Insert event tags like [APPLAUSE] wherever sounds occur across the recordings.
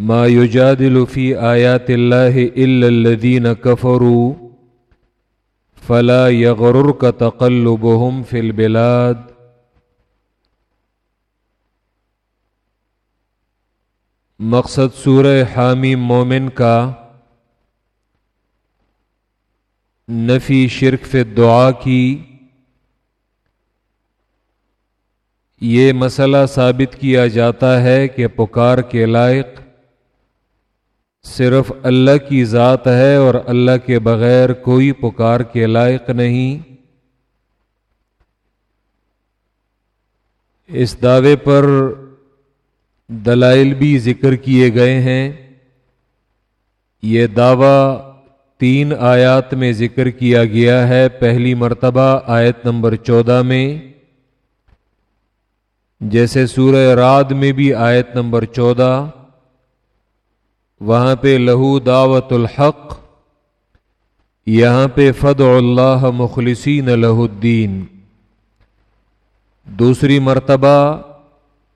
ما يجادل في آيات الله إلا الذين كفروا فلا يغررك تقلبهم في البلاد. مقصد سورہ حامی مومن کا نفی شرک فی دعا کی یہ مسئلہ ثابت کیا جاتا ہے کہ پکار کے لائق صرف اللہ کی ذات ہے اور اللہ کے بغیر کوئی پکار کے لائق نہیں۔ اس دعوے پر دلائل بھی ذکر کیے گئے ہیں۔ یہ دعویٰ تین آیات میں ذکر کیا گیا ہے۔ پہلی مرتبہ آیت نمبر چودہ میں، جیسے سورہ راد میں بھی آیت نمبر چودہ۔ وہاں پہ لہو دعوت الحق، یہاں پہ فد اللہ مخلصین لہ الدین۔ دوسری مرتبہ،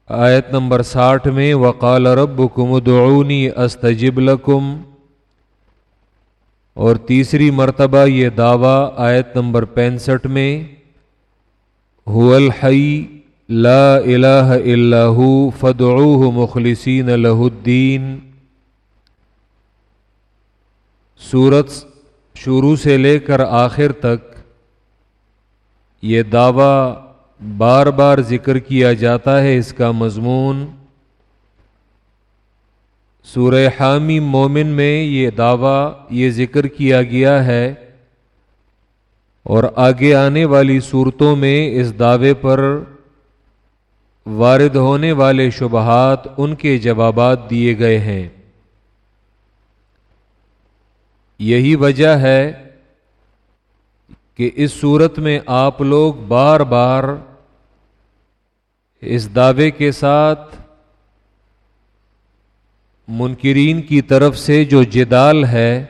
آیت نمبر ساٹھ میں، وقال رب کم ادعونی استجب لکم۔ اور تیسری مرتبہ یہ دعویٰ، آیت نمبر پینسٹھ میں هو الحی لا الہ الا ہو فدعوہ مخلصین لہ الدین۔ صورت شروع سے لے کر آخر تک یہ دعویٰ بار بار ذکر کیا جاتا ہے اس کا مضمون۔ سورہ حامی مومن میں یہ دعویٰ، یہ ذکر کیا گیا ہے اور آگے آنے والی صورتوں میں اس دعوے پر وارد ہونے والے شبہات ان کے جوابات دیے گئے ہیں۔ یہی وجہ ہے کہ اس صورت میں آپ لوگ بار بار اس دعوے کے ساتھ منکرین کی طرف سے جو جدال ہے،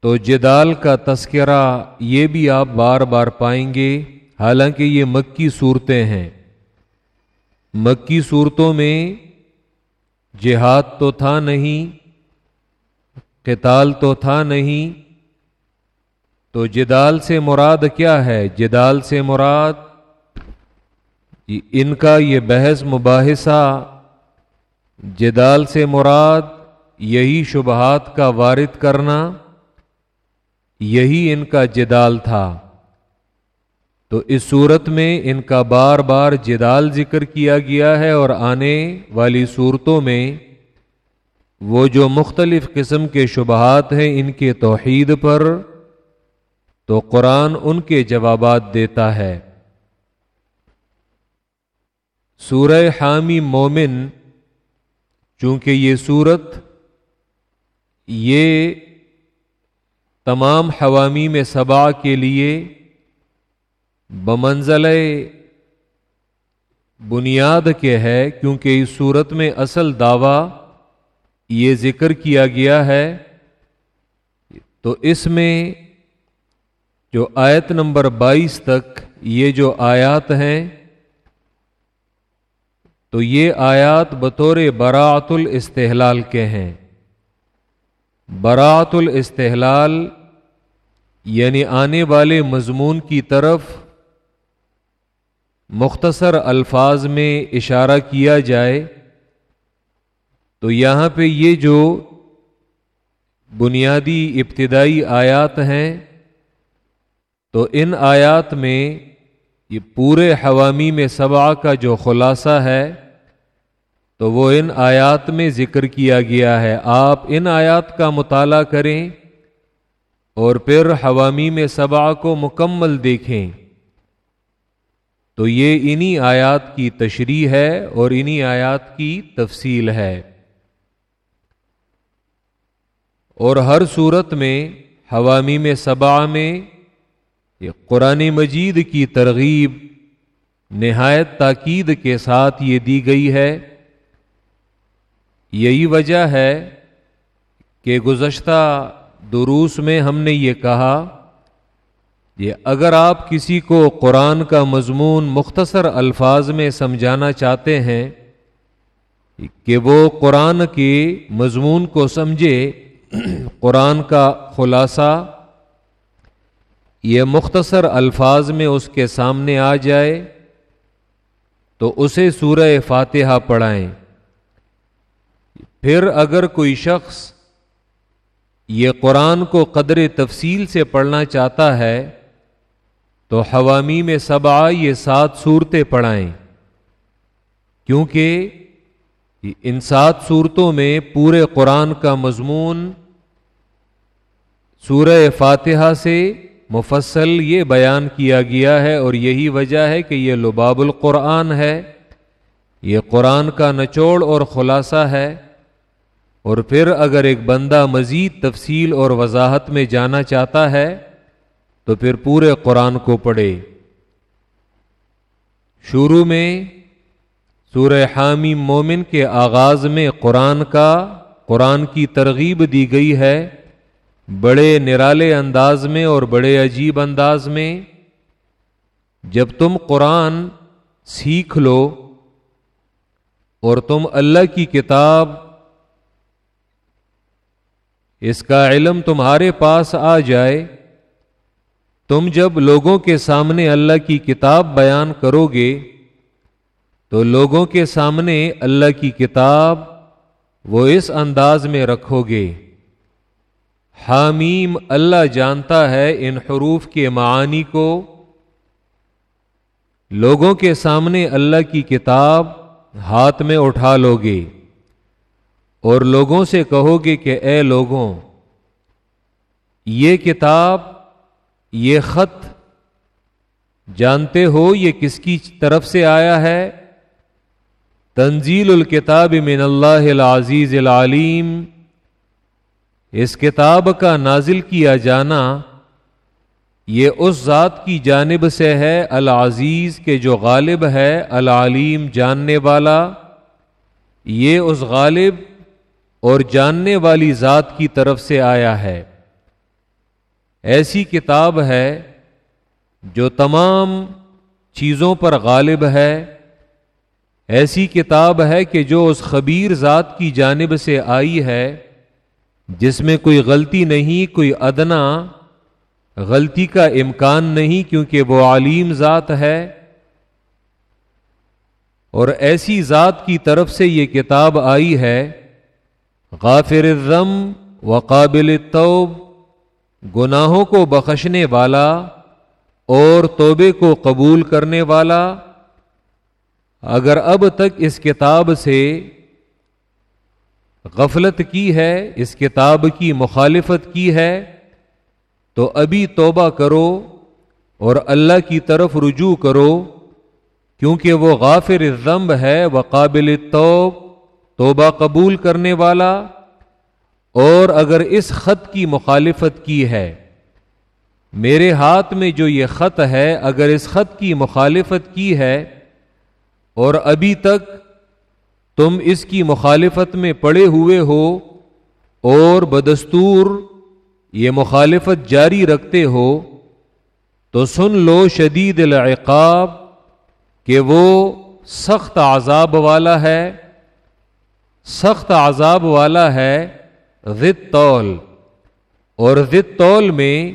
تو جدال کا تذکرہ یہ بھی آپ بار بار پائیں گے۔ حالانکہ یہ مکی صورتیں ہیں۔ مکی صورتوں میں جہاد تو تھا نہیں قتال تو تھا نہیں، تو جدال سے مراد کیا ہے؟ جدال سے مراد ان کا یہ بحث مباحثہ، جدال سے مراد یہی شبہات کا وارد کرنا، یہی ان کا جدال تھا۔ تو اس صورت میں ان کا بار بار جدال ذکر کیا گیا ہے اور آنے والی صورتوں میں وہ جو مختلف قسم کے شبہات ہیں ان کے توحید پر، تو قرآن ان کے جوابات دیتا ہے۔ سورہ حامی مومن، چونکہ یہ صورت یہ تمام حوامی میں صبا کے لیے بمنزل بنیاد کے ہے، کیونکہ اس صورت میں اصل دعویٰ یہ ذکر کیا گیا ہے، تو اس میں جو آیت نمبر بائیس تک یہ جو آیات ہیں، تو یہ آیات بطور برات الاستحلال کے ہیں۔ برات الاستحلال یعنی آنے والے مضمون کی طرف مختصر الفاظ میں اشارہ کیا جائے۔ تو یہاں پہ یہ جو بنیادی ابتدائی آیات ہیں، تو ان آیات میں یہ پورے حوامی میں صبا کا جو خلاصہ ہے، تو وہ ان آیات میں ذکر کیا گیا ہے۔ آپ ان آیات کا مطالعہ کریں اور پھر حوامی میں صبا کو مکمل دیکھیں۔ تو یہ انہی آیات کی تشریح ہے اور انہی آیات کی تفصیل ہے۔ اور ہر صورت میں، حوامی میں صبا میں، یہ قرآن مجید کی ترغیب، نہایت تاکید کے ساتھ یہ دی گئی ہے۔ یہی وجہ ہے کہ گزشتہ دروس میں ہم نے یہ کہا یہ اگر آپ کسی کو قرآن کا مضمون مختصر الفاظ میں سمجھانا چاہتے ہیں کہ وہ قرآن کے مضمون کو سمجھے قرآن کا خلاصہ یہ مختصر الفاظ میں اس کے سامنے آ جائے تو اسے سورہ فاتحہ پڑھائیں۔ پھر اگر کوئی شخص یہ قرآن کو قدر تفصیل سے پڑھنا چاہتا ہے تو حوامی میں سبا یہ سات صورتیں پڑھائیں۔ کیونکہ ان سات صورتوں میں پورے قرآن کا مضمون سورہ فاتحہ سے مفصل یہ بیان کیا گیا ہے اور یہی وجہ ہے کہ یہ لباب القرآن ہے، یہ قرآن کا نچوڑ اور خلاصہ ہے۔ اور پھر اگر ایک بندہ مزید تفصیل اور وضاحت میں جانا چاہتا ہے، تو پھر پورے قرآن کو پڑھے۔ شروع میں سورہ حامی مومن کے آغاز میں قرآن کا، قرآن کی ترغیب دی گئی ہے۔ بڑے نرالے انداز میں اور بڑے عجیب انداز میں جب تم قرآن سیکھ لو اور تم اللہ کی کتاب، اس کا علم تمہارے پاس آ جائے، تم جب لوگوں کے سامنے اللہ کی کتاب بیان کرو گے، تو لوگوں کے سامنے اللہ کی کتاب وہ اس انداز میں رکھو گے۔ حامیم اللہ جانتا ہے ان حروف کے معانی کو۔ لوگوں کے سامنے اللہ کی کتاب ہاتھ میں اٹھا لو گے اور لوگوں سے کہو گے کہ اے لوگوں، یہ کتاب، یہ خط، جانتے ہو یہ کس کی طرف سے آیا ہے؟ تنزیل الکتاب من اللہ العزیز العلیم۔ اس کتاب کا نازل کیا جانا یہ اس ذات کی جانب سے ہے العزیز کے جو غالب ہے، العلیم جاننے والا۔ یہ اس غالب اور جاننے والی ذات کی طرف سے آیا ہے۔ ایسی کتاب ہے جو تمام چیزوں پر غالب ہے۔ ایسی کتاب ہے کہ جو اس خبیر ذات کی جانب سے آئی ہے۔ جس میں کوئی غلطی نہیں، کوئی ادنا غلطی کا امکان نہیں کیونکہ وہ عالیم ذات ہے۔ اور ایسی ذات کی طرف سے یہ کتاب آئی ہے، غافر الرم و قابل توب گناہوں کو بخشنے والا اور توبے کو قبول کرنے والا۔ اگر اب تک اس کتاب سے غفلت کی ہے، اس کتاب کی مخالفت کی ہے، تو ابھی توبہ کرو اور اللہ کی طرف رجوع کرو، کیونکہ وہ غافر ضمب ہے وہ قابل توب توبہ قبول کرنے والا، اور اگر اس خط کی مخالفت کی ہے۔ میرے ہاتھ میں جو یہ خط ہے، اگر اس خط کی مخالفت کی ہے، اور ابھی تک تم اس کی مخالفت میں پڑے ہوئے ہو اور بدستور یہ مخالفت جاری رکھتے ہو، تو سن لو شدید العقاب کہ وہ سخت عذاب والا ہے۔ سخت عذاب والا ہے طول۔ اور طول میں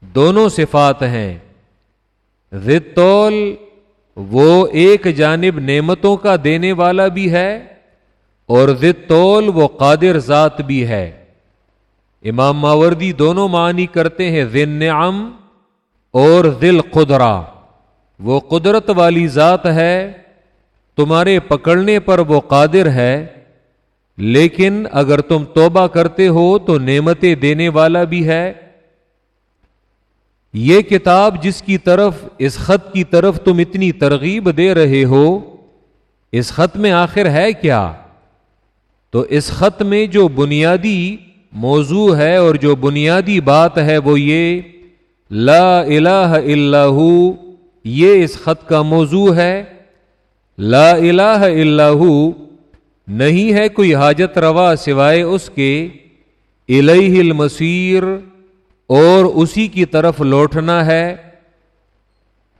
دونوں صفات ہیں۔ طول وہ ایک جانب نعمتوں کا دینے والا بھی ہے اور ذول وہ قادر ذات بھی ہے۔ امام ماوردی دونوں معنی کرتے ہیں ذن نعم اور ذل قدرا وہ قدرت والی ذات ہے، تمہارے پکڑنے پر وہ قادر ہے، لیکن اگر تم توبہ کرتے ہو تو نعمتیں دینے والا بھی ہے۔ یہ کتاب جس کی طرف، اس خط کی طرف تم اتنی ترغیب دے رہے ہو، اس خط میں آخر ہے کیا؟ تو اس خط میں جو بنیادی موضوع ہے اور جو بنیادی بات ہے وہ یہ، لا الہ الا ہو، یہ اس خط کا موضوع ہے۔ لا الہ الا ہو، نہیں ہے کوئی حاجت روا سوائے اس کے۔ الہ المسیر اور اسی کی طرف لوٹنا ہے۔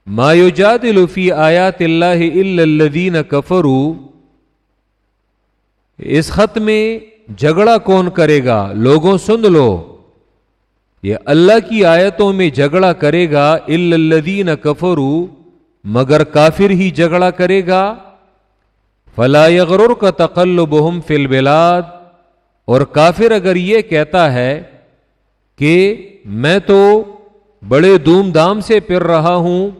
مایوجاد فی آیات اللہ الدین کفرو اس خط میں جھگڑا کون کرے گا؟ لوگوں سن لو۔ یہ اللہ کی آیتوں میں جھگڑا کرے گا الدین کفرو مگر کافر ہی جھگڑا کرے گا۔ فلا یغرر کا تقلب بہم فل بلاد اور کافر اگر یہ کہتا ہے کہ میں تو بڑے دھوم دھام سے پھر رہا ہوں،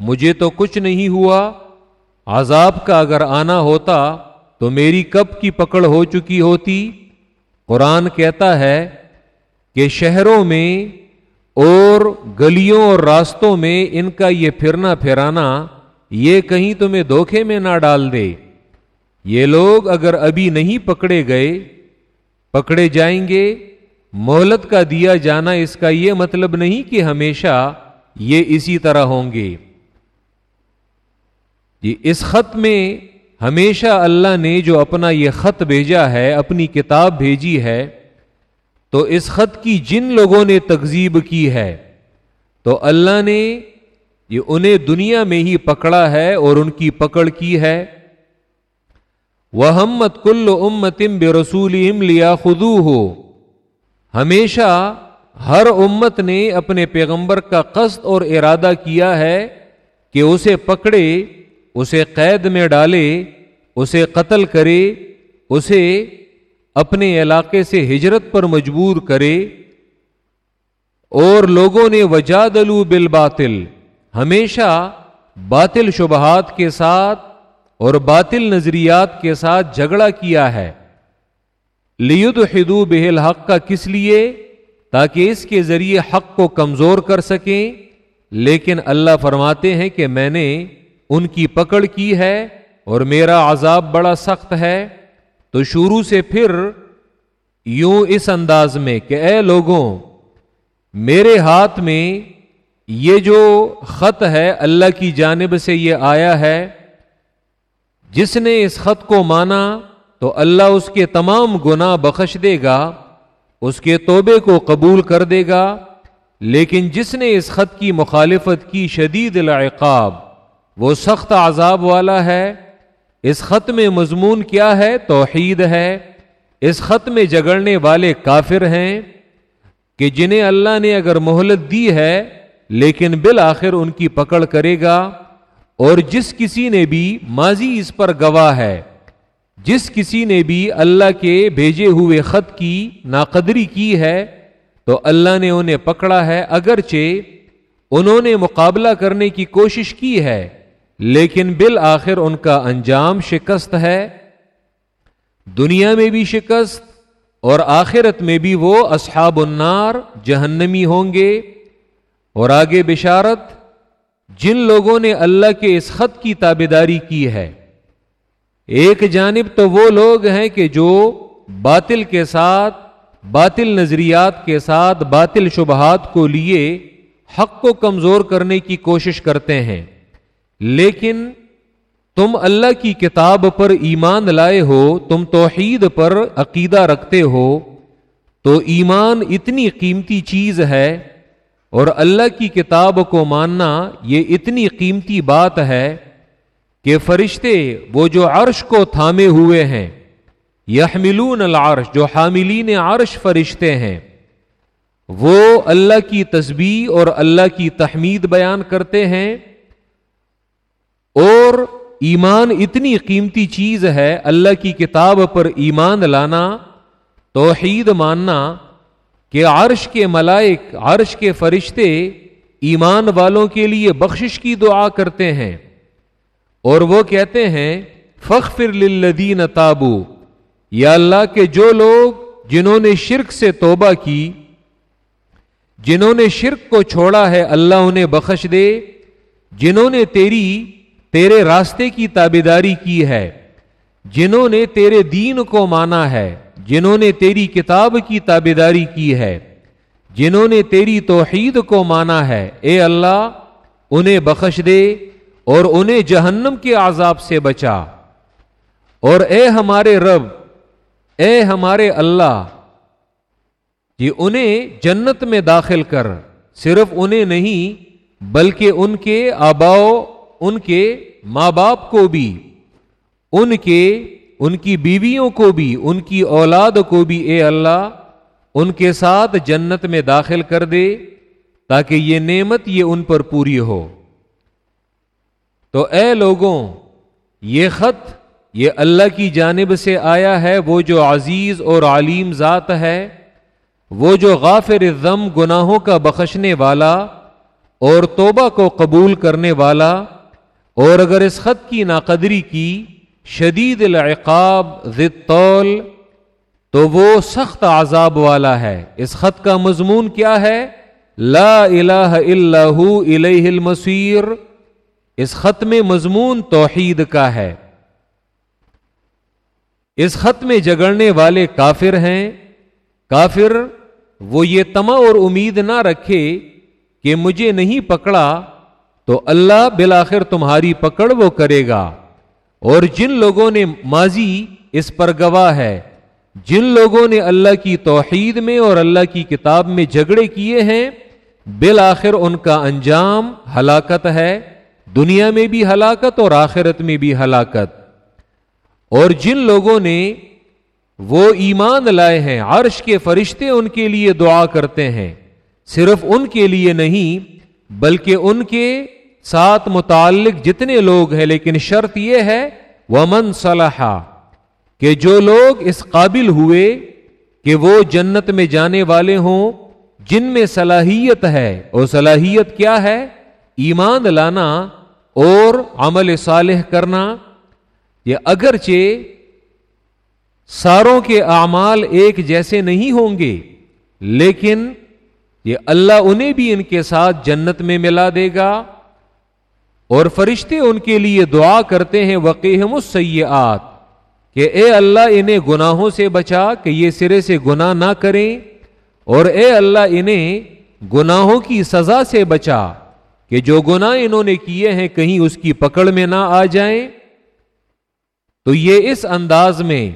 مجھے تو کچھ نہیں ہوا، عذاب کا اگر آنا ہوتا تو میری کب کی پکڑ ہو چکی ہوتی؟ قرآن کہتا ہے کہ شہروں میں اور گلیوں اور راستوں میں ان کا یہ پھرنا پھرانا، یہ کہیں تمہیں دھوکھے میں نہ ڈال دے۔ یہ لوگ اگر ابھی نہیں پکڑے گئے، پکڑے جائیں گے مہلت کا دیا جانا اس کا یہ مطلب نہیں کہ ہمیشہ یہ اسی طرح ہوں گے۔ جی اس خط میں ہمیشہ اللہ نے جو اپنا یہ خط بھیجا ہے، اپنی کتاب بھیجی ہے، تو اس خط کی جن لوگوں نے تکزیب کی ہے، تو اللہ نے یہ انہیں دنیا میں ہی پکڑا ہے اور ان کی پکڑ کی ہے۔ وہ ہمت کل امتم بے رسول لیا خدو ہو ہمیشہ ہر امت نے اپنے پیغمبر کا قصد اور ارادہ کیا ہے کہ اسے پکڑے، اسے قید میں ڈالے، اسے قتل کرے، اسے اپنے علاقے سے ہجرت پر مجبور کرے۔ اور لوگوں نے وجاد الو باطل ہمیشہ باطل شبہات کے ساتھ اور باطل نظریات کے ساتھ جھگڑا کیا ہے۔ لیود حدو بہل حق کا کس لیے؟ تاکہ اس کے ذریعے حق کو کمزور کر سکیں۔ لیکن اللہ فرماتے ہیں کہ میں نے ان کی پکڑ کی ہے اور میرا عذاب بڑا سخت ہے۔ تو شروع سے پھر یوں اس انداز میں کہ اے لوگوں، میرے ہاتھ میں یہ جو خط ہے اللہ کی جانب سے یہ آیا ہے، جس نے اس خط کو مانا تو اللہ اس کے تمام گناہ بخش دے گا، اس کے توبے کو قبول کر دے گا، لیکن جس نے اس خط کی مخالفت کی شدید العقاب، وہ سخت عذاب والا ہے۔ اس خط میں مضمون کیا ہے؟ توحید ہے۔ اس خط میں جگڑنے والے کافر ہیں کہ جنہیں اللہ نے اگر مہلت دی ہے، لیکن بالآخر ان کی پکڑ کرے گا، اور جس کسی نے بھی ماضی اس پر گواہ ہے۔ جس کسی نے بھی اللہ کے بھیجے ہوئے خط کی ناقدری کی ہے، تو اللہ نے انہیں پکڑا ہے، اگرچہ انہوں نے مقابلہ کرنے کی کوشش کی ہے، لیکن بالآخر ان کا انجام شکست ہے۔ دنیا میں بھی شکست اور آخرت میں بھی وہ اصحاب النار جہنمی ہوں گے۔ اور آگے بشارت، جن لوگوں نے اللہ کے اس خط کی تابے داری کی ہے۔ ایک جانب تو وہ لوگ ہیں کہ جو باطل کے ساتھ، باطل نظریات کے ساتھ، باطل شبہات کو لیے حق کو کمزور کرنے کی کوشش کرتے ہیں۔ لیکن تم اللہ کی کتاب پر ایمان لائے ہو، تم توحید پر عقیدہ رکھتے ہو، تو ایمان اتنی قیمتی چیز ہے اور اللہ کی کتاب کو ماننا یہ اتنی قیمتی بات ہے کہ فرشتے وہ جو عرش کو تھامے ہوئے ہیں، یحملون العرش، جو حاملین عرش فرشتے ہیں، وہ اللہ کی تسبیح اور اللہ کی تحمید بیان کرتے ہیں۔ اور ایمان اتنی قیمتی چیز ہے، اللہ کی کتاب پر ایمان لانا، توحید ماننا، کہ عرش کے ملائک، عرش کے فرشتے ایمان والوں کے لیے بخشش کی دعا کرتے ہیں۔ اور وہ کہتے ہیں فخر للذین تابو یا اللہ کے جو لوگ جنہوں نے شرک سے توبہ کی، جنہوں نے شرک کو چھوڑا ہے، اللہ انہیں بخش دے۔ جنہوں نے تیری، تیرے راستے کی تابے داری کی ہے۔ جنہوں نے تیرے دین کو مانا ہے۔ جنہوں نے تیری کتاب کی تابے کی ہے۔ جنہوں نے تیری توحید کو مانا ہے۔ اے اللہ، انہیں بخش دے۔ اور انہیں جہنم کے عذاب سے بچا۔ اور اے ہمارے رب، اے ہمارے اللہ، یہ انہیں جنت میں داخل کر۔ صرف انہیں نہیں، بلکہ ان کے آباؤ، ان کے ماں باپ کو بھی، ان کے، ان کی بیویوں کو بھی، ان کی اولاد کو بھی اے اللہ، ان کے ساتھ جنت میں داخل کر دے تاکہ یہ نعمت یہ ان پر پوری ہو۔ تو اے لوگوں، یہ خط یہ اللہ کی جانب سے آیا ہے، وہ جو عزیز اور علیم ذات ہے، وہ جو غافر ضم گناہوں کا بخشنے والا اور توبہ کو قبول کرنے والا اور اگر اس خط کی ناقدری کی، شدید العقاب ضطول تو وہ سخت عذاب والا ہے۔ اس خط کا مضمون کیا ہے؟ لا الہ الا ہو الیہ المصیر۔ اس خط میں مضمون توحید کا ہے۔ اس خط میں جگڑنے والے کافر ہیں۔ کافر وہ یہ تما اور امید نہ رکھے کہ مجھے نہیں پکڑا تو اللہ بالآخر تمہاری پکڑ وہ کرے گا۔ اور جن لوگوں نے ماضی اس پر گواہ ہے، جن لوگوں نے اللہ کی توحید میں اور اللہ کی کتاب میں جھگڑے کیے ہیں، بالآخر ان کا انجام ہلاکت ہے۔ دنیا میں بھی ہلاکت اور آخرت میں بھی ہلاکت۔ اور جن لوگوں نے وہ ایمان لائے ہیں، عرش کے فرشتے ان کے لیے دعا کرتے ہیں۔ صرف ان کے لیے نہیں، بلکہ ان کے ساتھ متعلق جتنے لوگ ہیں، لیکن شرط یہ ہے، ومن صلاح کہ جو لوگ اس قابل ہوئے کہ وہ جنت میں جانے والے ہوں، جن میں صلاحیت ہے۔ اور صلاحیت کیا ہے؟ ایمان لانا۔ اور عمل صالح کرنا، یہ اگرچہ ساروں کے اعمال ایک جیسے نہیں ہوں گے، لیکن یہ اللہ انہیں بھی ان کے ساتھ جنت میں ملا دے گا۔ اور فرشتے ان کے لیے دعا کرتے ہیں وقیم السیئات کہ اے اللہ انہیں گناہوں سے بچا، کہ یہ سرے سے گناہ نہ کریں۔ اور اے اللہ انہیں گناہوں کی سزا سے بچا۔ کہ جو گناہ انہوں نے کیے ہیں کہیں اس کی پکڑ میں نہ آ جائیں۔ تو یہ اس انداز میں،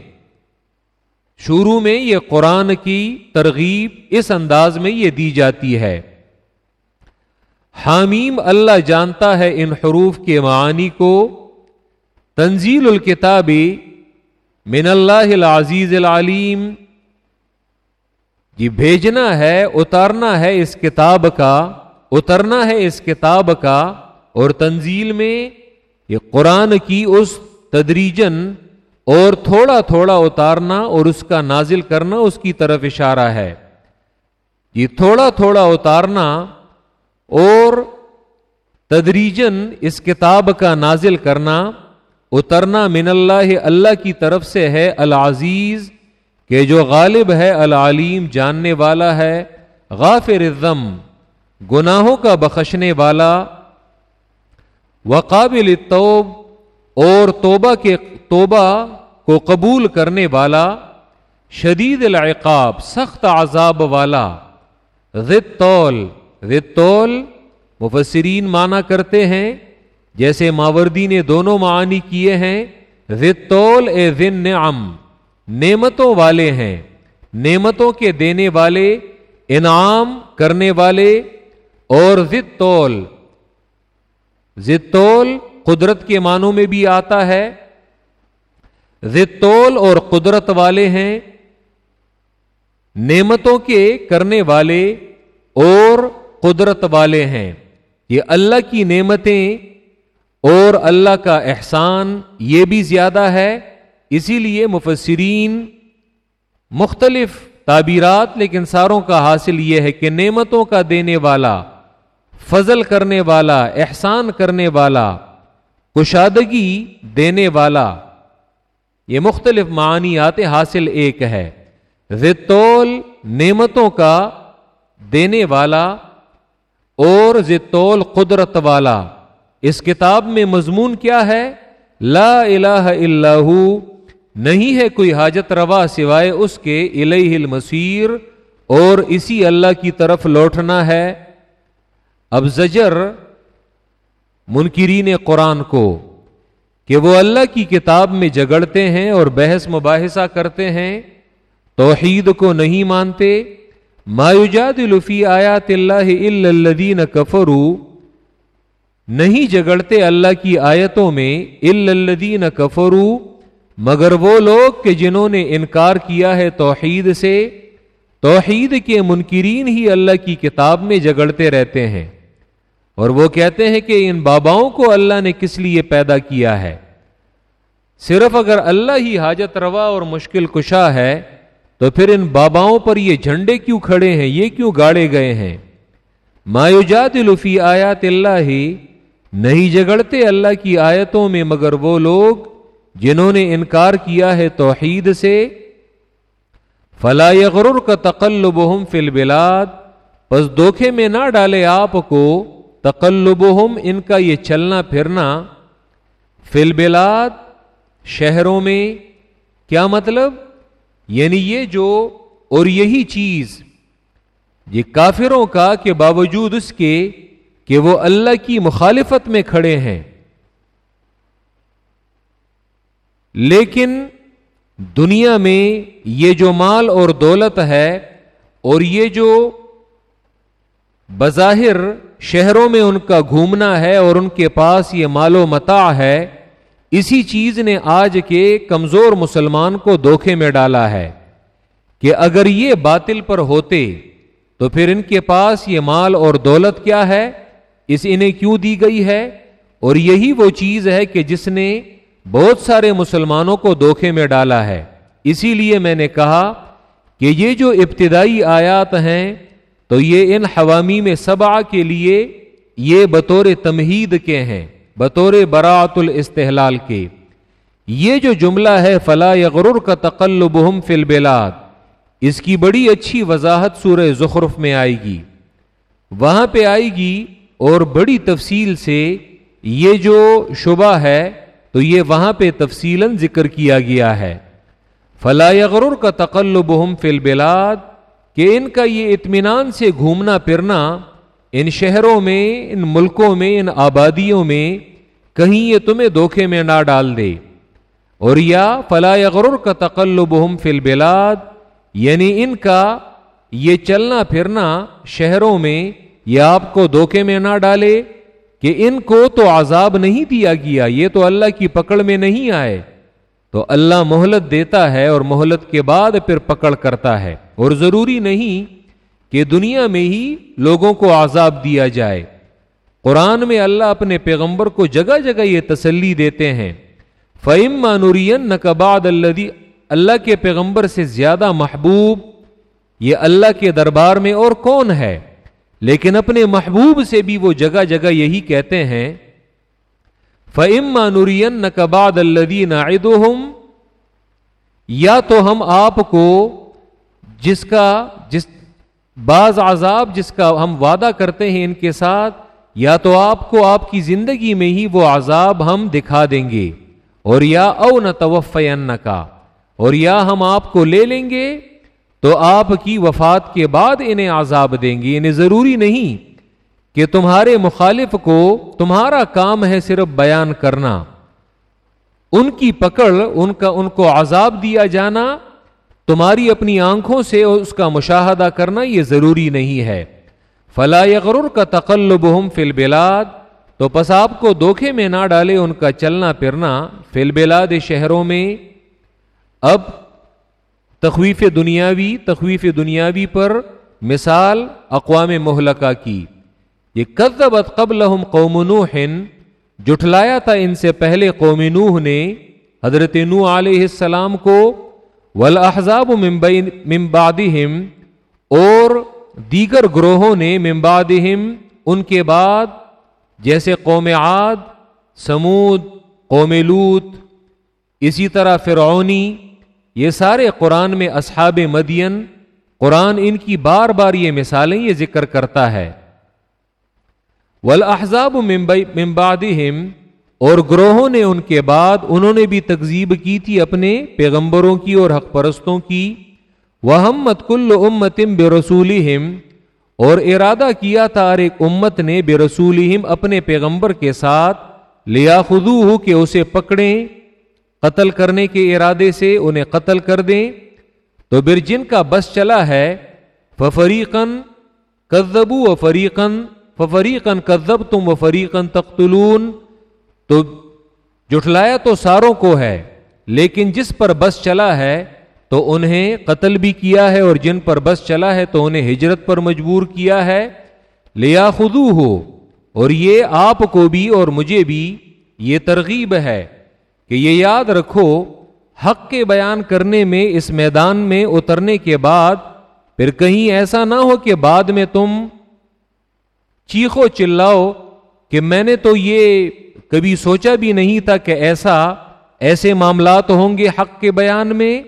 شروع میں یہ قرآن کی ترغیب اس انداز میں یہ دی جاتی ہے۔ حامیم اللہ جانتا ہے ان حروف کے معانی کو۔ تنزیل الکتابی من اللہ العزیز العلیم۔ یہ بھیجنا ہے، اتارنا ہے اس کتاب کا۔ اترنا ہے اس کتاب کا اور تنزیل میں یہ قرآن کی اس تدریجن اور تھوڑا تھوڑا اتارنا اور اس کا نازل کرنا اس کی طرف اشارہ ہے۔ یہ تھوڑا تھوڑا اتارنا اور تدریجن اس کتاب کا نازل کرنا اترنا من اللہ اللہ کی طرف سے ہے العزیز، کہ جو غالب ہے، العلیم، جاننے والا ہے، غافر الذم گناہوں کا بخشنے والا، وقابل التوب اور توبہ کے، توبہ کو قبول کرنے والا، شدید العقاب، سخت عذاب والا رتول رتول مفسرین مانا کرتے ہیں، جیسے ماوردی نے دونوں معانی کیے ہیں رتول اے ذن نعم نعمتوں والے ہیں، نعمتوں کے دینے والے، انعام کرنے والے اور زتول زتول قدرت کے معنوں میں بھی آتا ہے۔ زتول اور قدرت والے ہیں۔ نعمتوں کے کرنے والے اور قدرت والے ہیں۔ یہ اللہ کی نعمتیں اور اللہ کا احسان یہ بھی زیادہ ہے۔ اسی لیے مفسرین مختلف تعبیرات لیکن ساروں کا حاصل یہ ہے کہ نعمتوں کا دینے والا فضل کرنے والا، احسان کرنے والا، کشادگی دینے والا، یہ مختلف معانیات حاصل ایک ہے۔ زتول نعمتوں کا دینے والا اور زتول قدرت والا۔ اس کتاب میں مضمون کیا ہے؟ لا الہ الا ہو، نہیں ہے کوئی حاجت روا سوائے اس کے الہ المسیر اور اسی اللہ کی طرف لوٹنا ہے۔ اب زجر منکرین قرآن کو کہ وہ اللہ کی کتاب میں جگڑتے ہیں اور بحث مباحثہ کرتے ہیں، توحید کو نہیں مانتے مایوجاد لفی آیات اللہ الدین کفرو نہیں جگڑتے اللہ کی آیتوں میں الدین کفرو مگر وہ لوگ کہ جنہوں نے انکار کیا ہے توحید سے، توحید کے منکرین ہی اللہ کی کتاب میں جگڑتے رہتے ہیں۔ اور وہ کہتے ہیں کہ ان باباؤں کو اللہ نے کس لیے پیدا کیا ہے؟ صرف اگر اللہ ہی حاجت روا اور مشکل کشا ہے، تو پھر ان باباؤں پر یہ جھنڈے کیوں کھڑے ہیں؟ یہ کیوں گاڑے گئے ہیں؟ مایوجات لفی آیات اللہ ہی نہیں جگڑتے اللہ کی آیتوں میں مگر وہ لوگ جنہوں نے انکار کیا ہے توحید سے۔ فلا غرور کا تقلبہم فی البلاد، پس دھوکے میں نہ ڈالے آپ کو۔ تقلبہم، ان کا یہ چلنا پھرنا فی البلاد، شہروں میں، کیا مطلب؟ یعنی یہ جو، اور یہی چیز، یہ کافروں کا کہ باوجود اس کے کہ وہ اللہ کی مخالفت میں کھڑے ہیں۔ لیکن دنیا میں یہ جو مال اور دولت ہے، اور یہ جو بظاہر شہروں میں ان کا گھومنا ہے اور ان کے پاس یہ مال و متا ہے، اسی چیز نے آج کے کمزور مسلمان کو دھوکے میں ڈالا ہے کہ اگر یہ باطل پر ہوتے تو پھر ان کے پاس یہ مال اور دولت کیا ہے؟ اس انہیں کیوں دی گئی ہے؟ اور یہی وہ چیز ہے کہ جس نے بہت سارے مسلمانوں کو دھوکے میں ڈالا ہے۔ اسی لیے میں نے کہا کہ یہ جو ابتدائی آیات ہیں تو یہ ان حوامی میں سبا کے لیے یہ بطور تمہید کے ہیں، بطور براعت الاستحلال کے۔ یہ جو جملہ ہے، فلا یغرر کا تقلب فی البلاد، اس کی بڑی اچھی وضاحت سورہ زخرف میں آئے گی۔ وہاں پہ آئے گی اور بڑی تفصیل سے یہ جو شبہ ہے، تو یہ وہاں پہ تفصیل ذکر کیا گیا ہے۔ فلا غرور کا تقلب فی البلاد کہ ان کا یہ اطمینان سے گھومنا پھرنا ان شہروں میں، ان ملکوں میں، ان آبادیوں میں کہیں یہ تمہیں دھوکے میں نہ ڈال دے۔ اور یا فلا غرور کا تقلب فی البلاد یعنی ان کا یہ چلنا پھرنا شہروں میں یہ آپ کو دھوکے میں نہ ڈالے کہ ان کو تو عذاب نہیں دیا گیا، یہ تو اللہ کی پکڑ میں نہیں آئے۔ تو اللہ مہلت دیتا ہے اور مہلت کے بعد پھر پکڑ کرتا ہے۔ اور ضروری نہیں کہ دنیا میں ہی لوگوں کو عذاب دیا جائے۔ قرآن میں اللہ اپنے پیغمبر کو جگہ جگہ یہ تسلی دیتے ہیں۔ فعم مانورین نقباد اللہ اللہ کے پیغمبر سے زیادہ محبوب یہ اللہ کے دربار میں اور کون ہے؟ لیکن اپنے محبوب سے بھی وہ جگہ جگہ یہی کہتے ہیں۔ فعما نورین نقباد الدین یا تو ہم آپ کو جس کا جس بعض عذاب جس کا ہم وعدہ کرتے ہیں ان کے ساتھ، یا تو آپ کو آپ کی زندگی میں ہی وہ عذاب ہم دکھا دیں گے، اور یا او نہ کا اور یا ہم آپ کو لے لیں گے، تو آپ کی وفات کے بعد انہیں عذاب دیں گے۔ انہیں ضروری نہیں کہ تمہارے مخالف کو تمہارا کام ہے صرف بیان کرنا، ان کی پکڑ، ان کا، ان کو عذاب دیا جانا تمہاری اپنی آنکھوں سے اس کا مشاہدہ کرنا یہ ضروری نہیں ہے۔ فلا غرور کا تقلب ہم فل بلاد تو پس آپ کو دھوکے میں نہ ڈالے ان کا چلنا پھرنا فل بلاد شہروں میں۔ اب تخویف دنیاوی تخویف دنیاوی پر مثال اقوام مہلکہ کی۔ یہ کذبت قبل قوم نوح۔ جٹلایا تھا ان سے پہلے قوم نوح نے۔ حضرت نو علیہ السلام کو والاحزاب من بعدہم، اور دیگر گروہوں نے من بعدہم ان کے بعد، جیسے قوم عاد، سمود، قوم لوت، اسی طرح فرعونی، یہ سارے قرآن میں اصحاب مدین، قرآن ان کی بار بار یہ مثالیں یہ ذکر کرتا ہے۔ ولاحزاب ممبادہم اور گروہوں نے ان کے بعد انہوں نے بھی تکزیب کی تھی اپنے پیغمبروں کی اور حق پرستوں کی۔ وہ مت کل امتم بے رسول اور ارادہ کیا تھا ہر ایک امت نے بے رسول اپنے پیغمبر کے ساتھ لیا خدو ہو کہ اسے پکڑیں، قتل کرنے کے ارادے سے انہیں قتل کر دیں۔ تو پھر جن کا بس چلا ہے فریقن کزبو و فریقن فریقن کزب تم و فریقن تختلون تو جٹلایا تو ساروں کو ہے، لیکن جس پر بس چلا ہے تو انہیں قتل بھی کیا ہے، اور جن پر بس چلا ہے تو انہیں ہجرت پر مجبور کیا ہے۔ لیا خدو ہو اور یہ آپ کو بھی اور مجھے بھی یہ ترغیب ہے کہ یہ یاد رکھو، حق کے بیان کرنے میں، اس میدان میں اترنے کے بعد، پھر کہیں ایسا نہ ہو کہ بعد میں تم چیخو چلاؤ کہ میں نے تو یہ کبھی سوچا بھی نہیں تھا کہ ایسا، ایسے معاملات ہوں گے حق کے بیان میں۔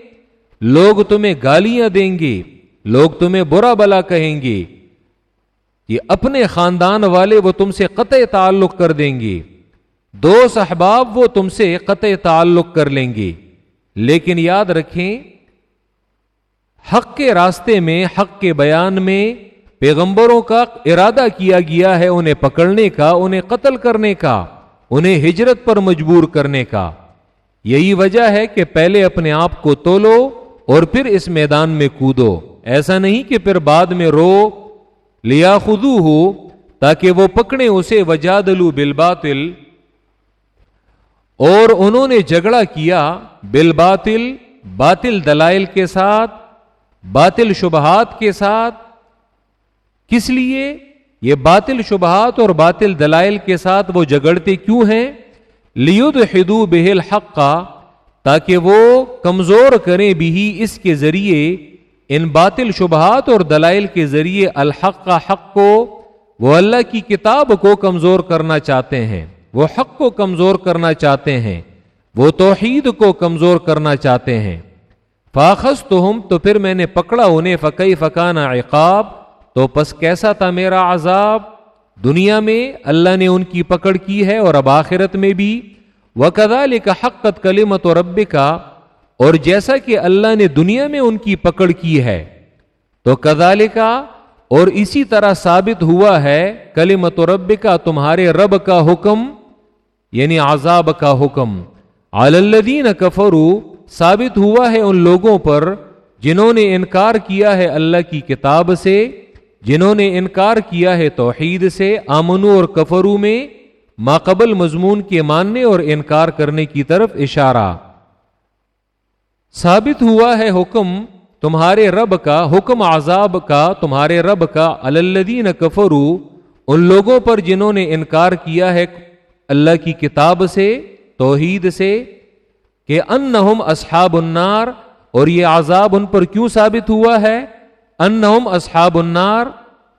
لوگ تمہیں گالیاں دیں گے، لوگ تمہیں برا بلا کہیں گے۔ یہ اپنے خاندان والے وہ تم سے قطع تعلق کر دیں گے۔ دو صحباب وہ تم سے قطع تعلق کر لیں گے۔ لیکن یاد رکھیں، حق کے راستے میں، حق کے بیان میں پیغمبروں کا ارادہ کیا گیا ہے انہیں پکڑنے کا، انہیں قتل کرنے کا۔ انہیں ہجرت پر مجبور کرنے کا۔ یہی وجہ ہے کہ پہلے اپنے آپ کو تولو اور پھر اس میدان میں کودو۔ ایسا نہیں کہ پھر بعد میں رو۔ لیا خدو ہو تاکہ وہ پکڑے اسے وجادلو بالباطل۔ اور انہوں نے جھگڑا کیا بالباطل، باطل دلائل کے ساتھ، باطل شبہات کے ساتھ۔ کس لیے؟ یہ باطل شبہات اور باطل دلائل کے ساتھ وہ جگڑتے کیوں ہیں؟ لیود حدو بہل حق کا تاکہ وہ کمزور کریں بھی اس کے ذریعے۔ ان باطل شبہات اور دلائل کے ذریعے الحق کا حق کو، وہ اللہ کی کتاب کو کمزور کرنا چاہتے ہیں۔ وہ حق کو کمزور کرنا چاہتے ہیں۔ وہ توحید کو کمزور کرنا چاہتے ہیں۔ فاخذ تو ہم تو پھر میں نے پکڑا انہیں فقی فقانہ عقاب تو پس کیسا تھا میرا عذاب؟ دنیا میں اللہ نے ان کی پکڑ کی ہے اور اب آخرت میں بھی۔ وہ کدا لکھا حقت کلیمت و رب کا اور جیسا کہ اللہ نے دنیا میں ان کی پکڑ کی ہے۔ تو کدال کا اور اسی طرح ثابت ہوا ہے کلیمت و رب کا تمہارے رب کا حکم یعنی عذاب کا حکم۔ علدین کفرو ثابت ہوا ہے ان لوگوں پر جنہوں نے انکار کیا ہے اللہ کی کتاب سے۔ جنہوں نے انکار کیا ہے توحید سے، آمنو اور کفرو میں ماقبل مضمون کے ماننے اور انکار کرنے کی طرف اشارہ۔ ثابت ہوا ہے حکم تمہارے رب کا، حکم عذاب کا تمہارے رب کا الدین کفرو، ان لوگوں پر جنہوں نے انکار کیا ہے اللہ کی کتاب سے، توحید سے، کہ ان اصحاب النار اور یہ عذاب ان پر کیوں ثابت ہوا ہے؟ انہم اصحاب النار،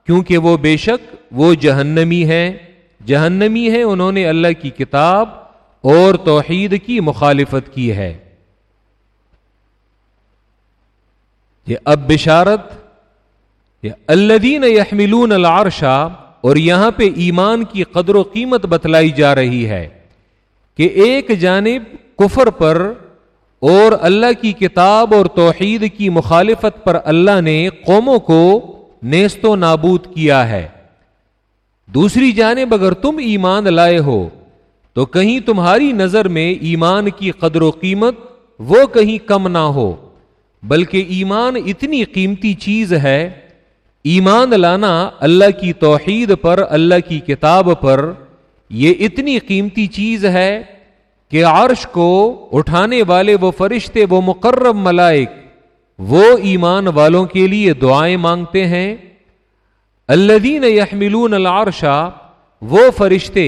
کیونکہ وہ بے شک وہ جہنمی ہیں۔ جہنمی ہیں انہوں نے اللہ کی کتاب اور توحید کی مخالفت کی ہے۔ یہ اب بشارت، یہ الدین یحملون العرشا اور یہاں پہ ایمان کی قدر و قیمت بتلائی جا رہی ہے کہ ایک جانب کفر پر اور اللہ کی کتاب اور توحید کی مخالفت پر اللہ نے قوموں کو نیست و نابود کیا ہے۔ دوسری جانب اگر تم ایمان لائے ہو، تو کہیں تمہاری نظر میں ایمان کی قدر و قیمت وہ کہیں کم نہ ہو، بلکہ ایمان اتنی قیمتی چیز ہے۔ ایمان لانا اللہ کی توحید پر، اللہ کی کتاب پر یہ اتنی قیمتی چیز ہے کہ عرش کو اٹھانے والے وہ فرشتے، وہ مقرب ملائک، وہ ایمان والوں کے لیے دعائیں مانگتے ہیں۔ الدین یحملون العرشا وہ فرشتے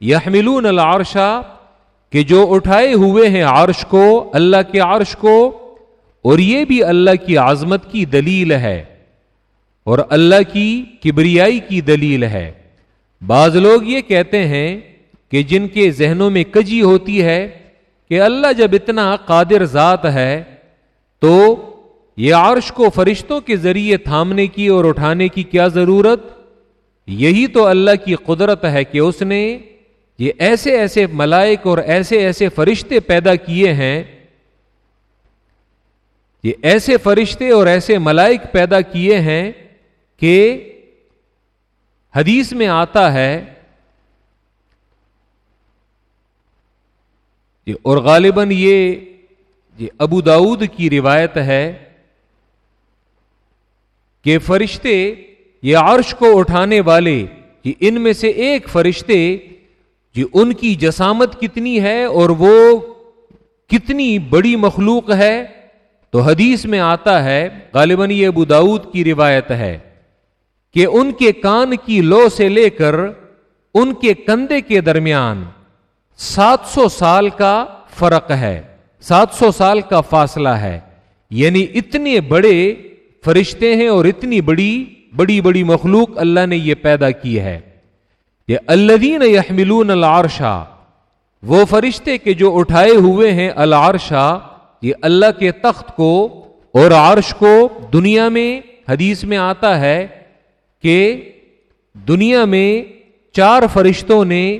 یحملون العرشا کہ جو اٹھائے ہوئے ہیں عرش کو، اللہ کے عرش کو، اور یہ بھی اللہ کی عظمت کی دلیل ہے، اور اللہ کی کبریائی کی دلیل ہے۔ بعض لوگ یہ کہتے ہیں کہ جن کے ذہنوں میں کجی ہوتی ہے کہ اللہ جب اتنا قادر ذات ہے تو یہ عرش کو فرشتوں کے ذریعے تھامنے کی اور اٹھانے کی کیا ضرورت؟ یہی تو اللہ کی قدرت ہے کہ اس نے یہ ایسے ایسے ملائک اور ایسے ایسے فرشتے پیدا کیے ہیں، یہ ایسے فرشتے اور ایسے ملائک پیدا کیے ہیں کہ حدیث میں آتا ہے اور غالباً یہ ابو داود کی روایت ہے کہ فرشتے یہ عرش کو اٹھانے والے کہ ان میں سے ایک فرشتے جی ان کی جسامت کتنی ہے اور وہ کتنی بڑی مخلوق ہے تو حدیث میں آتا ہے، غالباً یہ ابو داود کی روایت ہے کہ ان کے کان کی لو سے لے کر ان کے کندھے کے درمیان سات سو سال کا فرق ہے۔ سات سو سال کا فاصلہ ہے۔ یعنی اتنے بڑے فرشتے ہیں اور اتنی بڑی بڑی بڑی مخلوق اللہ نے یہ پیدا کی ہے۔ یہ الدین یحملون العرشا وہ فرشتے کے جو اٹھائے ہوئے ہیں العرشا یہ اللہ کے تخت کو اور عرش کو دنیا میں، حدیث میں آتا ہے کہ دنیا میں چار فرشتوں نے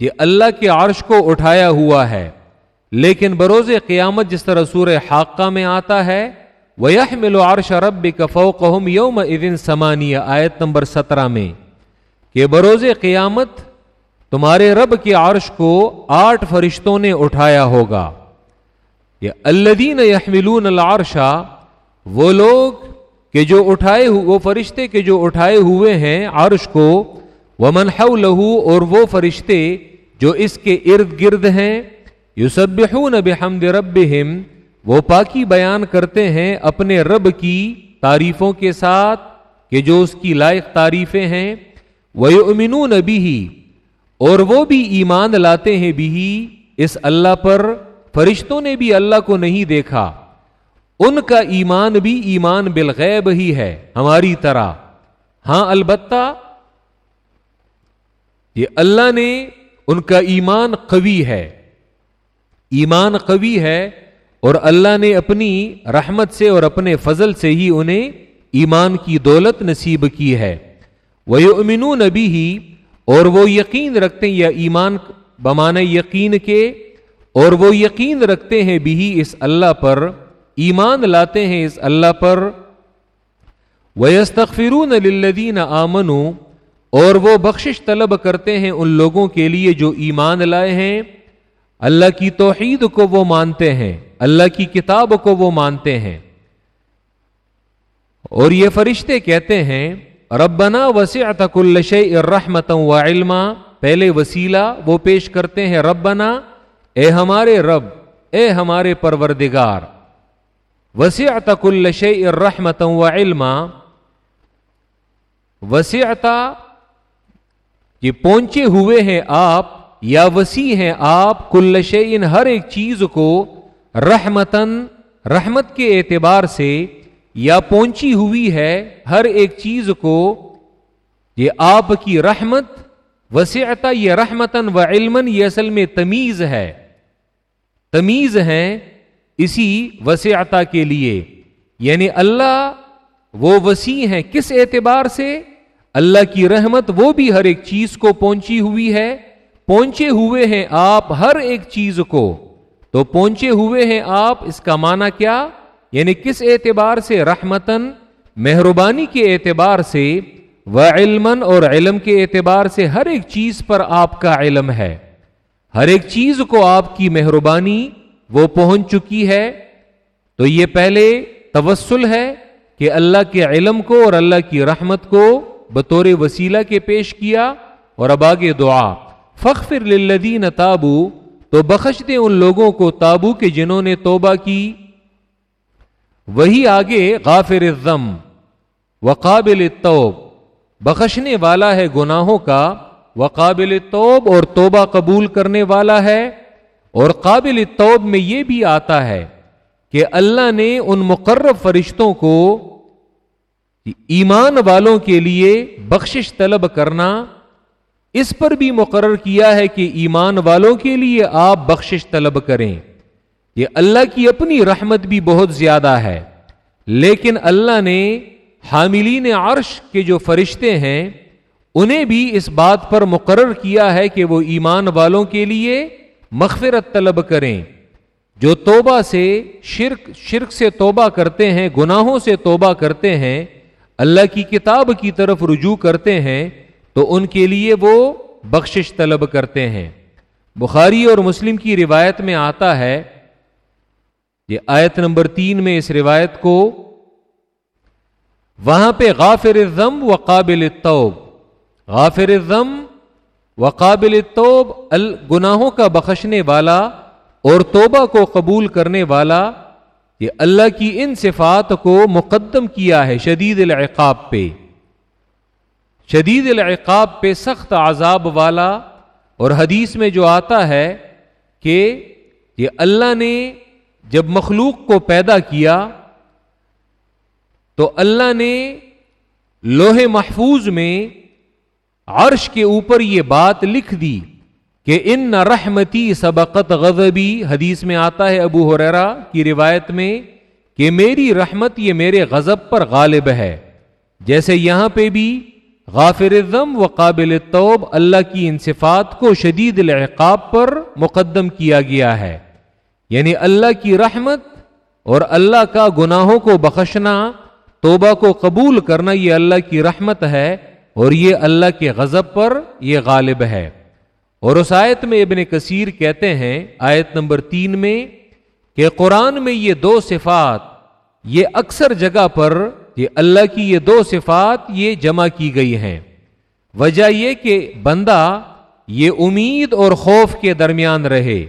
یہ اللہ کے عرش کو اٹھایا ہوا ہے۔ لیکن بروز قیامت جس طرح سورہ حاقہ میں آتا ہے وہ ملو عرش رب کفو قہم یوم ادن سمانیہ آیت نمبر سترہ میں۔ کہ بروز قیامت تمہارے رب کے عرش کو آٹھ فرشتوں نے اٹھایا ہوگا۔ یہ الدین یحملون العرشا وہ لوگ کہ جو اٹھائے وہ فرشتے کے جو اٹھائے ہوئے ہیں عرش کو وہ منہ لہو اور وہ فرشتے جو اس کے ارد گرد ہیں یو سب بحمد رب وہ پاکی بیان کرتے ہیں اپنے رب کی تعریفوں کے ساتھ کہ جو اس کی لائق تعریفیں ہیں وہ امین اور وہ بھی ایمان لاتے ہیں بھی اس اللہ پر فرشتوں نے بھی اللہ کو نہیں دیکھا۔ ان کا ایمان بھی ایمان بالغیب ہی ہے، ہماری طرح۔ ہاں البتہ یہ اللہ نے ان کا ایمان قوی ہے۔ ایمان قوی ہے اور اللہ نے اپنی رحمت سے اور اپنے فضل سے ہی انہیں ایمان کی دولت نصیب کی ہے۔ وہ امین نبی ہی اور وہ یقین رکھتے ہیں یا ایمان بمانے یقین کے، اور وہ یقین رکھتے ہیں بھی اس اللہ پر، ایمان لاتے ہیں اس اللہ پر۔ وَيَسْتَغْفِرُونَ لِلَّذِينَ آمَنُوا اور وہ بخشش طلب کرتے ہیں ان لوگوں کے لیے جو ایمان لائے ہیں۔ اللہ کی توحید کو وہ مانتے ہیں۔ اللہ کی کتاب کو وہ مانتے ہیں۔ اور یہ فرشتے کہتے ہیں، ربنا وسعت كل شيء رحمتا وعلما پہلے وسیلہ وہ پیش کرتے ہیں، ربنا، اے ہمارے رب، اے ہمارے پروردگار۔ وسیعت کل شیء رحمت و علما۔ وسیعتا یہ پہنچے ہوئے ہیں آپ یا وسیع ہیں آپ کل شیء ہر ایک چیز کو رحمتن رحمت کے اعتبار سے یا پہنچی ہوئی ہے ہر ایک چیز کو یہ آپ کی رحمت وسیعتا یہ رحمتن و علمن یہ اصل میں تمیز ہے۔ تمیز ہے اسی وسیعتا کے لیے۔ یعنی اللہ وہ وسیع ہیں کس اعتبار سے؟ اللہ کی رحمت وہ بھی ہر ایک چیز کو پہنچی ہوئی ہے۔ پہنچے ہوئے ہیں آپ ہر ایک چیز کو۔ تو پہنچے ہوئے ہیں آپ، اس کا معنی کیا؟ یعنی کس اعتبار سے؟ رحمتن مہربانی کے اعتبار سے، و علمن اور علم کے اعتبار سے ہر ایک چیز پر آپ کا علم ہے۔ ہر ایک چیز کو آپ کی مہربانی وہ پہنچ چکی ہے۔ تو یہ پہلے توسل ہے کہ اللہ کے علم کو اور اللہ کی رحمت کو بطور وسیلہ کے پیش کیا اور اب آگے دعا۔ فخر للذین تابو، تو بخش دے ان لوگوں کو تابو کے جنہوں نے توبہ کی۔ وہی آگے، غافر الذم وقابل التوب، بخشنے والا ہے گناہوں کا۔ وقابل توب اور توبہ قبول کرنے والا ہے۔ اور قابل توب میں یہ بھی آتا ہے کہ اللہ نے ان مقرب فرشتوں کو ایمان والوں کے لیے بخشش طلب کرنا اس پر بھی مقرر کیا ہے کہ ایمان والوں کے لیے آپ بخشش طلب کریں۔ یہ اللہ کی اپنی رحمت بھی بہت زیادہ ہے۔ لیکن اللہ نے حاملین عرش کے جو فرشتے ہیں، انہیں بھی اس بات پر مقرر کیا ہے کہ وہ ایمان والوں کے لیے مغفرت طلب کریں۔ جو توبہ سے شرک شرک سے توبہ کرتے ہیں، گناہوں سے توبہ کرتے ہیں اللہ کی کتاب کی طرف رجوع کرتے ہیں تو ان کے لیے وہ بخشش طلب کرتے ہیں۔ بخاری اور مسلم کی روایت میں آتا ہے یہ آیت نمبر تین میں اس روایت کو وہاں پہ غافر الذم و قابل التوب، غافر الذم و قابل التوب گناہوں کا بخشنے والا اور توبہ کو قبول کرنے والا یہ اللہ کی ان صفات کو مقدم کیا ہے شدید العقاب پہ۔ شدید العقاب پہ سخت عذاب والا اور حدیث میں جو آتا ہے کہ یہ اللہ نے جب مخلوق کو پیدا کیا تو اللہ نے لوہے محفوظ میں عرش کے اوپر یہ بات لکھ دی۔ کہ ان رحمتی سبقت غضبی، حدیث میں آتا ہے ابو حرا کی روایت میں کہ میری رحمت یہ میرے غضب پر غالب ہے۔ جیسے یہاں پہ بھی غافر الذم و قابل توب اللہ کی انصفات کو شدید العقاب پر مقدم کیا گیا ہے۔ یعنی اللہ کی رحمت اور اللہ کا گناہوں کو بخشنا، توبہ کو قبول کرنا یہ اللہ کی رحمت ہے اور یہ اللہ کے غضب پر یہ غالب ہے۔ اور اس آیت میں ابن کثیر کہتے ہیں، آیت نمبر تین میں کہ قرآن میں یہ دو صفات، یہ اکثر جگہ پر یہ اللہ کی یہ دو صفات یہ جمع کی گئی ہیں۔ وجہ یہ کہ بندہ یہ امید اور خوف کے درمیان رہے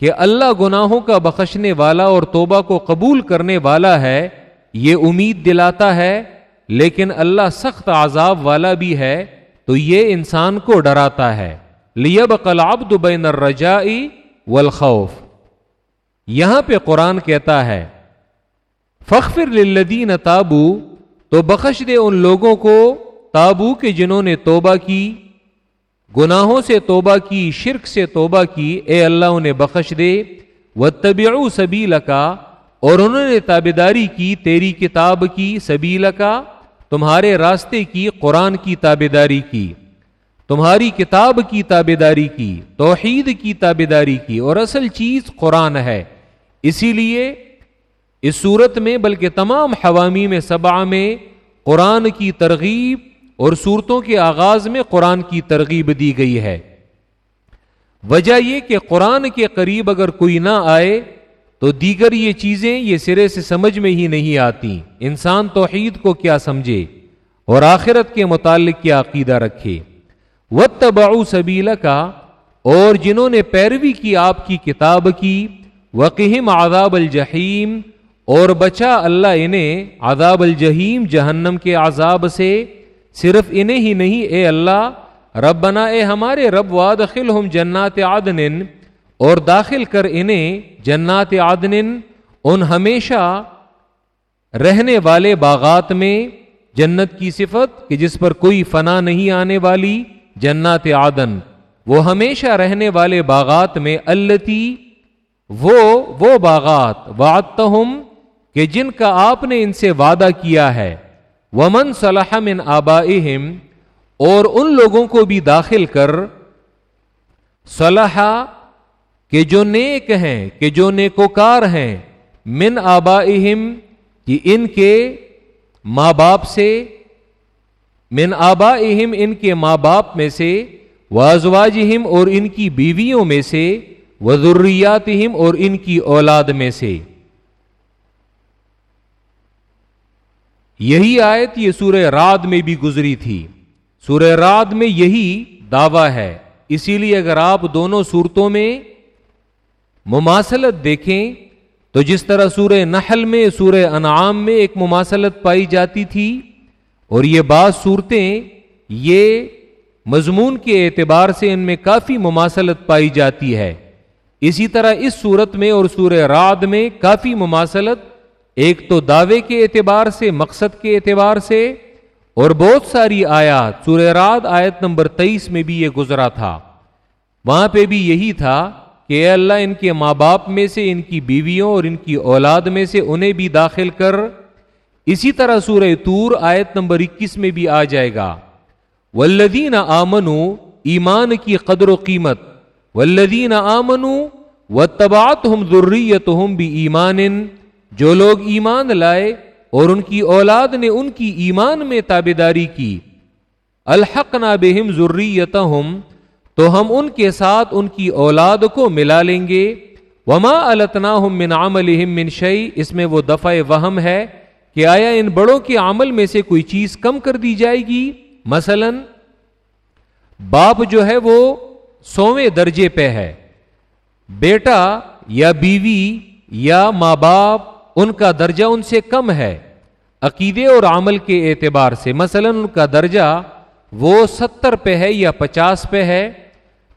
کہ اللہ گناہوں کا بخشنے والا اور توبہ کو قبول کرنے والا ہے، یہ امید دلاتا ہے، لیکن اللہ سخت عذاب والا بھی ہے، تو یہ انسان کو ڈراتا ہے۔ لیب کلاب بین الرجائی والخوف۔ یہاں پہ قرآن کہتا ہے فخر للذین تابو، تو بخش دے ان لوگوں کو، تابو کے جنہوں نے توبہ کی، گناہوں سے توبہ کی، شرک سے توبہ کی، اے اللہ انہیں بخش دے۔ و طبی سبیل کا اور انہوں نے تابیداری کی، تیری کتاب کی سبیل کا تمہارے راستے کی، قرآن کی تابیداری کی۔ تمہاری کتاب کی تابیداری کی، توحید کی تابیداری کی، اور اصل چیز قرآن ہے۔ اسی لیے اس صورت میں، بلکہ تمام حوامی میں سبا میں قرآن کی ترغیب اور صورتوں کے آغاز میں قرآن کی ترغیب دی گئی ہے۔ وجہ یہ کہ قرآن کے قریب اگر کوئی نہ آئے، تو دیگر یہ چیزیں یہ سرے سے سمجھ میں ہی نہیں آتی۔ انسان توحید کو کیا سمجھے اور آخرت کے متعلق کیا عقیدہ رکھے۔ و تباؤ سبیلا کا اور جنہوں نے پیروی کی آپ کی کتاب کی وقیم عذاب الجحیم اور بچا اللہ انہیں عذاب الجحیم جہنم کے عذاب سے۔ صرف انہیں ہی نہیں، اے اللہ، ربنا، اے ہمارے رب وادخل ہم جنات عدن، اور داخل کر انہیں جنات عدن، ان ہمیشہ رہنے والے باغات میں جنت کی صفت کہ جس پر کوئی فنا نہیں آنے والی۔ جنات عدن، وہ ہمیشہ رہنے والے باغات میں التی، وہ وہ باغات، وعدتہم، کہ جن کا آپ نے ان سے وعدہ کیا ہے۔ ومن صلاح من آبائہم، اور ان لوگوں کو بھی داخل کر۔ صلاح کہ جو نیک ہیں، کہ جو نیکوکار ہیں۔ من آبائہم، کہ ان کے ماں باپ سے۔ من آبائہم ان کے ماں باپ میں سے وازواجہم اور ان کی بیویوں میں سے وذریاتہم اور ان کی اولاد میں سے۔ یہی آیت یہ سورہ راد میں بھی گزری تھی۔ سورہ راد میں یہی دعویٰ ہے۔ اسی لیے اگر آپ دونوں صورتوں میں مماثلت دیکھیں، تو جس طرح سورہ نحل میں، سورہ انعام میں ایک مماثلت پائی جاتی تھی اور یہ بعض صورتیں یہ مضمون کے اعتبار سے ان میں کافی مماثلت پائی جاتی ہے۔ اسی طرح اس صورت میں اور سورہ راد میں کافی مماثلت، ایک تو دعوے کے اعتبار سے، مقصد کے اعتبار سے، اور بہت ساری آیات۔ سورہ رات آیت نمبر تیئیس میں بھی یہ گزرا تھا۔ وہاں پہ بھی یہی تھا کہ اے اللہ، ان کے ماں باپ میں سے، ان کی بیویوں اور ان کی اولاد میں سے انہیں بھی داخل کر اسی طرح سورہ تور آیت نمبر اکیس میں بھی آ جائے گا۔ ولدین آمنو ایمان کی قدر و قیمت۔ ولدین آمنو و تبات ہم ضروریت بھی ایمان جو لوگ ایمان لائے اور ان کی اولاد نے ان کی ایمان میں تابے داری کی۔ الحق نا بہم ضروریت تو ہم ان کے ساتھ ان کی اولاد کو ملا لیں گے۔ وما التنا من عملہم من شعی اس میں وہ دفع وہم ہے۔ کہ آیا ان بڑوں کے عمل میں سے کوئی چیز کم کر دی جائے گی؟ مثلا، باپ جو ہے وہ سوویں درجے پہ ہے۔ بیٹا یا بیوی یا ماں باپ، ان کا درجہ ان سے کم ہے۔ عقیدے اور عمل کے اعتبار سے، مثلا، ان کا درجہ وہ ستر پہ ہے یا پچاس پہ ہے۔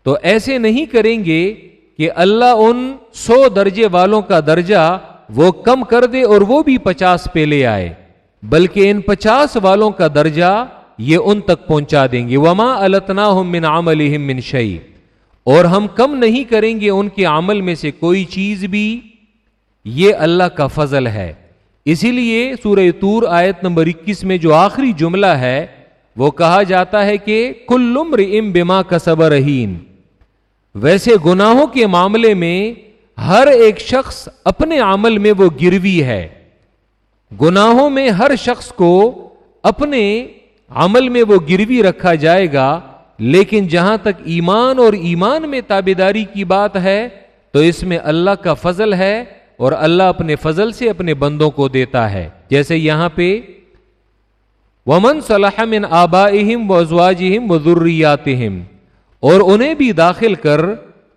تو ایسے نہیں کریں گے کہ اللہ ان سو درجے والوں کا درجہ وہ کم کر دے اور وہ بھی پچاس پہ لے آئے۔ بلکہ ان پچاس والوں کا درجہ یہ ان تک پہنچا دیں گے۔ وما التنا من عمل من شعی اور ہم کم نہیں کریں گے ان کے عمل میں سے کوئی چیز بھی۔ یہ اللہ کا فضل ہے۔ اسی لیے سورہ تور آیت نمبر اکیس میں جو آخری جملہ ہے، وہ کہا جاتا ہے کہ کل عمر ام بما کا صبر ویسے گناہوں کے معاملے میں ہر ایک شخص اپنے عمل میں وہ گروی ہے۔ گناہوں میں ہر شخص کو اپنے عمل میں وہ گروی رکھا جائے گا، لیکن جہاں تک ایمان اور ایمان میں تابے داری کی بات ہے، تو اس میں اللہ کا فضل ہے اور اللہ اپنے فضل سے اپنے بندوں کو دیتا ہے۔ جیسے یہاں پہ، ومن صلاح من آبائہم و ازواجہم و اور انہیں بھی داخل کر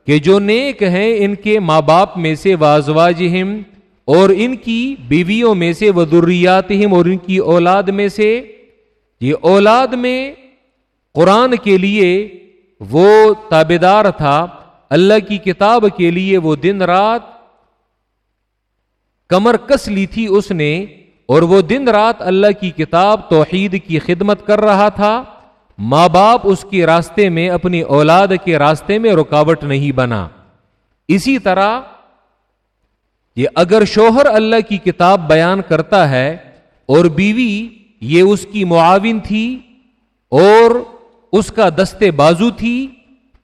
کہ جو نیک ہیں ان کے ماں باپ میں سے وازواجہم اور ان کی بیویوں میں سے و اور ان کی اولاد میں سے، یہ اولاد میں قرآن کے لیے وہ تابدار تھا، اللہ کی کتاب کے لیے وہ دن رات کمر کس لی تھی اس نے، اور وہ دن رات اللہ کی کتاب توحید کی خدمت کر رہا تھا۔ ماں باپ اس کے راستے میں اپنی اولاد کے راستے میں رکاوٹ نہیں بنا۔ اسی طرح یہ اگر شوہر اللہ کی کتاب بیان کرتا ہے اور بیوی یہ اس کی معاون تھی اور اس کا دستے بازو تھی،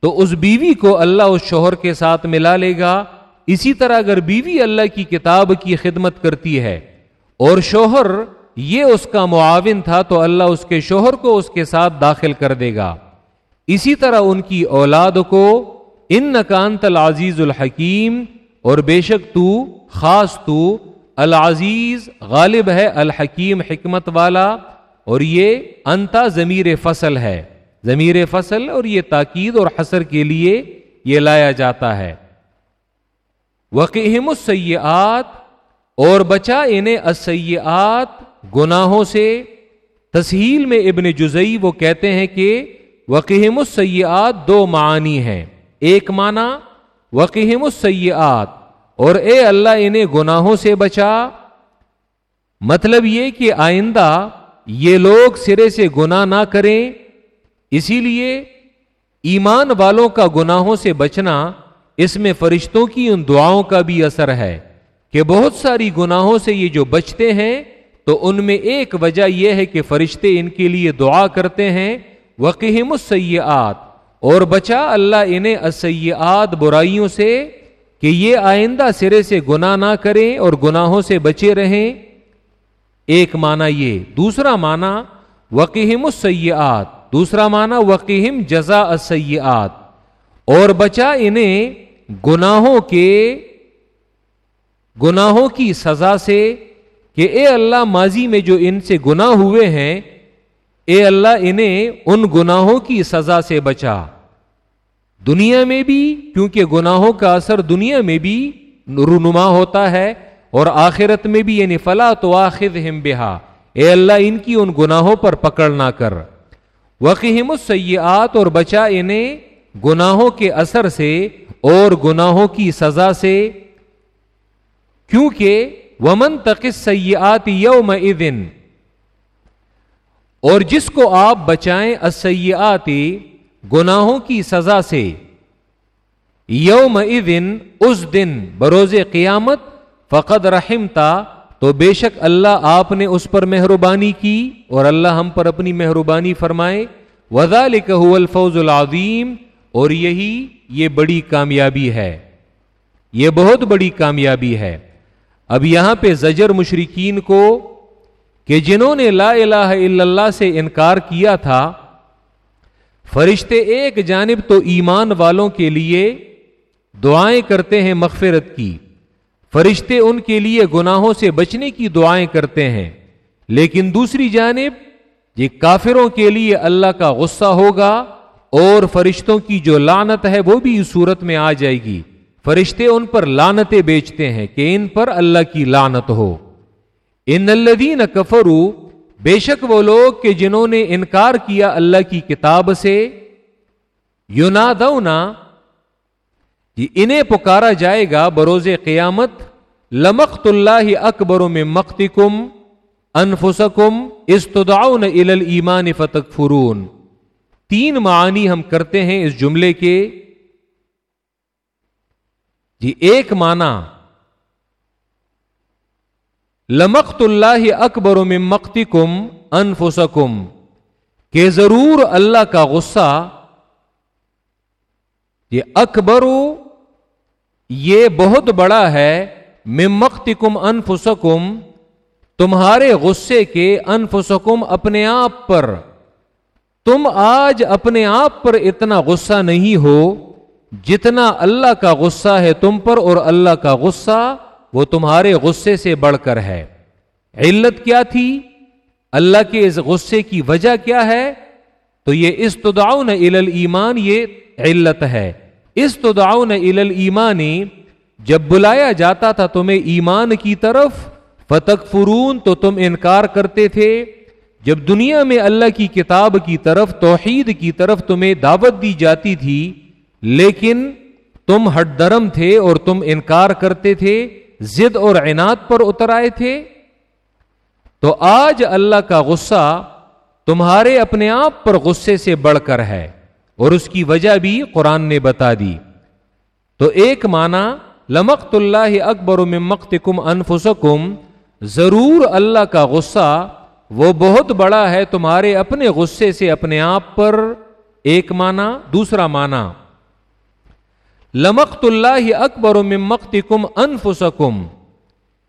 تو اس بیوی کو اللہ اس شوہر کے ساتھ ملا لے گا۔ اسی طرح اگر بیوی اللہ کی کتاب کی خدمت کرتی ہے اور شوہر یہ اس کا معاون تھا تو اللہ اس کے شوہر کو اس کے ساتھ داخل کر دے گا۔ اسی طرح ان کی اولاد کو ان نکانت العزیز الحکیم، اور بے شک تو، خاص تو، العزیز غالب ہے، الحکیم حکمت والا، اور یہ انتا ضمیر فصل ہے۔ ضمیر فصل اور یہ تاکید اور حسر کے لیے یہ لایا جاتا ہے۔ وقیم السیات اور بچا انہیں اسیات گناہوں سے تسہیل میں ابن جزئی وہ کہتے ہیں کہ وقیم السیات دو معنی ہیں۔ ایک معنی وقیم السیات اور اے اللہ انہیں گناہوں سے بچا۔ مطلب یہ کہ آئندہ یہ لوگ سرے سے گناہ نہ کریں۔ اسی لیے ایمان والوں کا گناہوں سے بچنا اس میں فرشتوں کی ان دعاؤں کا بھی اثر ہے کہ بہت ساری گناہوں سے یہ جو بچتے ہیں تو ان میں ایک وجہ یہ ہے کہ فرشتے ان کے لیے دعا کرتے ہیں وقیم السیات اور بچا اللہ انہیں اسیات برائیوں سے کہ یہ آئندہ سرے سے گناہ نہ کریں اور گناہوں سے بچے رہیں۔ ایک معنی یہ، دوسرا معنی وقیم السیات دوسرا معنی وقیم جزا السیات اور بچا انہیں گناہوں کے، گناہوں کی سزا سے کہ اے اللہ ماضی میں جو ان سے گناہ ہوئے ہیں، اے اللہ انہیں ان گناہوں کی سزا سے بچا۔ دنیا میں بھی، کیونکہ گناہوں کا اثر دنیا میں بھی رونما ہوتا ہے، اور آخرت میں بھی یعنی فلا تو آخر ہم بہا۔ اے اللہ ان کی ان گناہوں پر پکڑ نہ کر۔ وقیم السیات اور بچا انہیں گناہوں کے اثر سے اور گناہوں کی سزا سے۔ کیونکہ ومن تقس سیات یوم اور جس کو آپ بچائیں اسیات گناہوں کی سزا سے یوم ادن اس دن بروز قیامت، فقد رحمتا تو بے شک اللہ آپ نے اس پر مہربانی کی اور اللہ ہم پر اپنی مہربانی فرمائے وزا الفوز العظیم اور یہی یہ بڑی کامیابی ہے، یہ بہت بڑی کامیابی ہے۔ اب یہاں پہ زجر مشرقین کو کہ جنہوں نے لا الہ الا اللہ سے انکار کیا تھا، فرشتے ایک جانب تو ایمان والوں کے لیے دعائیں کرتے ہیں مغفرت کی، فرشتے ان کے لیے گناہوں سے بچنے کی دعائیں کرتے ہیں، لیکن دوسری جانب یہ کافروں کے لیے اللہ کا غصہ ہوگا اور فرشتوں کی جو لانت ہے وہ بھی اس صورت میں آ جائے گی۔ فرشتے ان پر لانتیں بیچتے ہیں کہ ان پر اللہ کی لانت ہو۔ ان الدین کفرو بے شک وہ لوگ کہ جنہوں نے انکار کیا اللہ کی کتاب سے یونادونا یہ جی انہیں پکارا جائے گا بروز قیامت لمخت اللہ اکبر میں مخت کم انفسکم استدعون الى الایمان فتکفرون۔ تین معانی ہم کرتے ہیں اس جملے کے۔ جی ایک معنی، لمقت اللہ اکبر میں مکتی کم انفسکم، کہ ضرور اللہ کا غصہ یہ اکبر یہ بہت بڑا ہے میں مکتی کم انفسکم، تمہارے غصے کے انفسکم اپنے آپ پر۔ تم آج اپنے آپ پر اتنا غصہ نہیں ہو۔ جتنا اللہ کا غصہ ہے تم پر اور اللہ کا غصہ وہ تمہارے غصے سے بڑھ کر ہے۔ علت کیا تھی؟ اللہ کے اس غصے کی وجہ کیا ہے؟ تو یہ استدعون الى ایمان یہ علت ہے۔ استدعون الى ایمانی جب بلایا جاتا تھا تمہیں ایمان کی طرف فتق فرون تو تم انکار کرتے تھے۔ جب دنیا میں اللہ کی کتاب کی طرف، توحید کی طرف تمہیں دعوت دی جاتی تھی لیکن تم ہٹ درم تھے اور تم انکار کرتے تھے زد اور عناد پر اتر آئے تھے۔ تو آج اللہ کا غصہ تمہارے اپنے آپ پر غصے سے بڑھ کر ہے اور اس کی وجہ بھی قرآن نے بتا دی۔ تو ایک معنی، لمقت اللہ اکبر میں مخت کم انفسکم، ضرور اللہ کا غصہ وہ بہت بڑا ہے تمہارے اپنے غصے سے اپنے آپ پر۔ ایک معنی، دوسرا معنی۔ لمقت اللہ اکبر میں مخت کم انفسکم،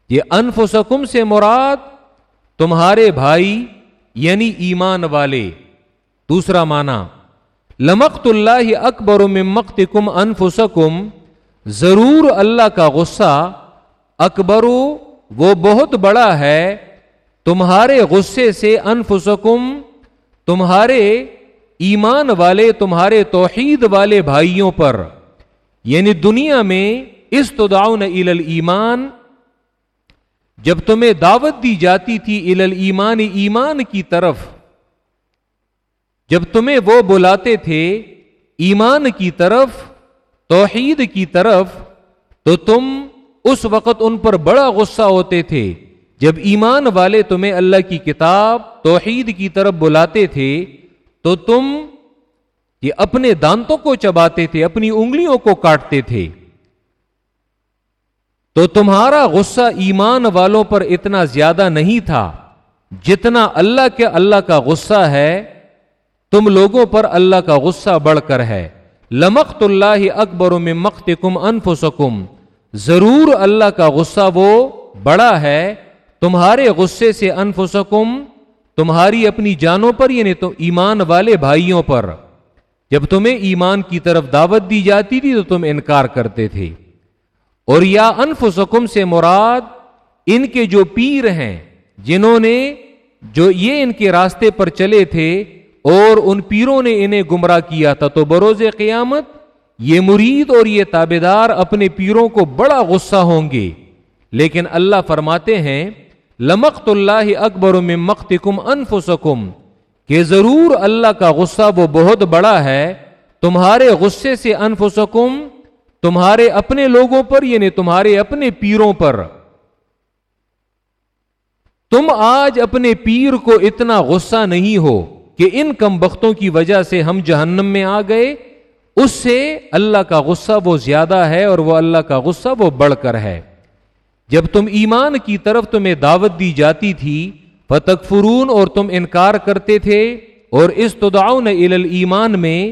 یہ انفسکم سے مراد تمہارے بھائی یعنی ایمان والے۔ دوسرا معنی لمقت اللہ اکبر میں مخت کم انفسکم، ضرور اللہ کا غصہ اکبرو وہ بہت بڑا ہے، تمہارے غصے سے انفسکم، تمہارے ایمان والے، تمہارے توحید والے بھائیوں پر۔ یعنی دنیا میں اس تو داؤن ایمان، جب تمہیں دعوت دی جاتی تھی ال ایمان ایمان کی طرف، جب تمہیں وہ بلاتے تھے ایمان کی طرف، توحید کی طرف، تو تم اس وقت ان پر بڑا غصہ ہوتے تھے۔ جب ایمان والے تمہیں اللہ کی کتاب، توحید کی طرف بلاتے تھے، تو تم یہ اپنے دانتوں کو چباتے تھے، اپنی انگلیوں کو کاٹتے تھے۔ تو تمہارا غصہ ایمان والوں پر اتنا زیادہ نہیں تھا جتنا اللہ کے اللہ کا غصہ ہے۔ تم لوگوں پر اللہ کا غصہ بڑھ کر ہے۔ لمخت اللہ اکبر میں مخت کم انفسکم۔ ضرور اللہ کا غصہ وہ بڑا ہے، تمہارے غصے سے انفسکم، تمہاری اپنی جانوں پر یعنی تو ایمان والے بھائیوں پر۔ جب تمہیں ایمان کی طرف دعوت دی جاتی تھی تو تم انکار کرتے تھے۔ اور یا انفسکم سے مراد ان کے جو پیر ہیں، جنہوں نے جو یہ ان کے راستے پر چلے تھے اور ان پیروں نے انہیں گمراہ کیا تھا تو بروز قیامت یہ مرید اور یہ تابے دار اپنے پیروں کو بڑا غصہ ہوں گے۔ لیکن اللہ فرماتے ہیں، لمقت اللہ اکبر میں مخت انفسکم۔ کہ ضرور اللہ کا غصہ وہ بہت بڑا ہے، تمہارے غصے سے انفسکم، تمہارے اپنے لوگوں پر یعنی تمہارے اپنے پیروں پر۔ تم آج اپنے پیر کو اتنا غصہ نہیں ہو کہ ان کم بختوں کی وجہ سے ہم جہنم میں آ گئے، اس سے اللہ کا غصہ وہ زیادہ ہے اور وہ اللہ کا غصہ وہ بڑھ کر ہے۔ جب تم ایمان کی طرف تمہیں دعوت دی جاتی تھی فتق فرون اور تم انکار کرتے تھے اور اس تدعون ال ایمان میں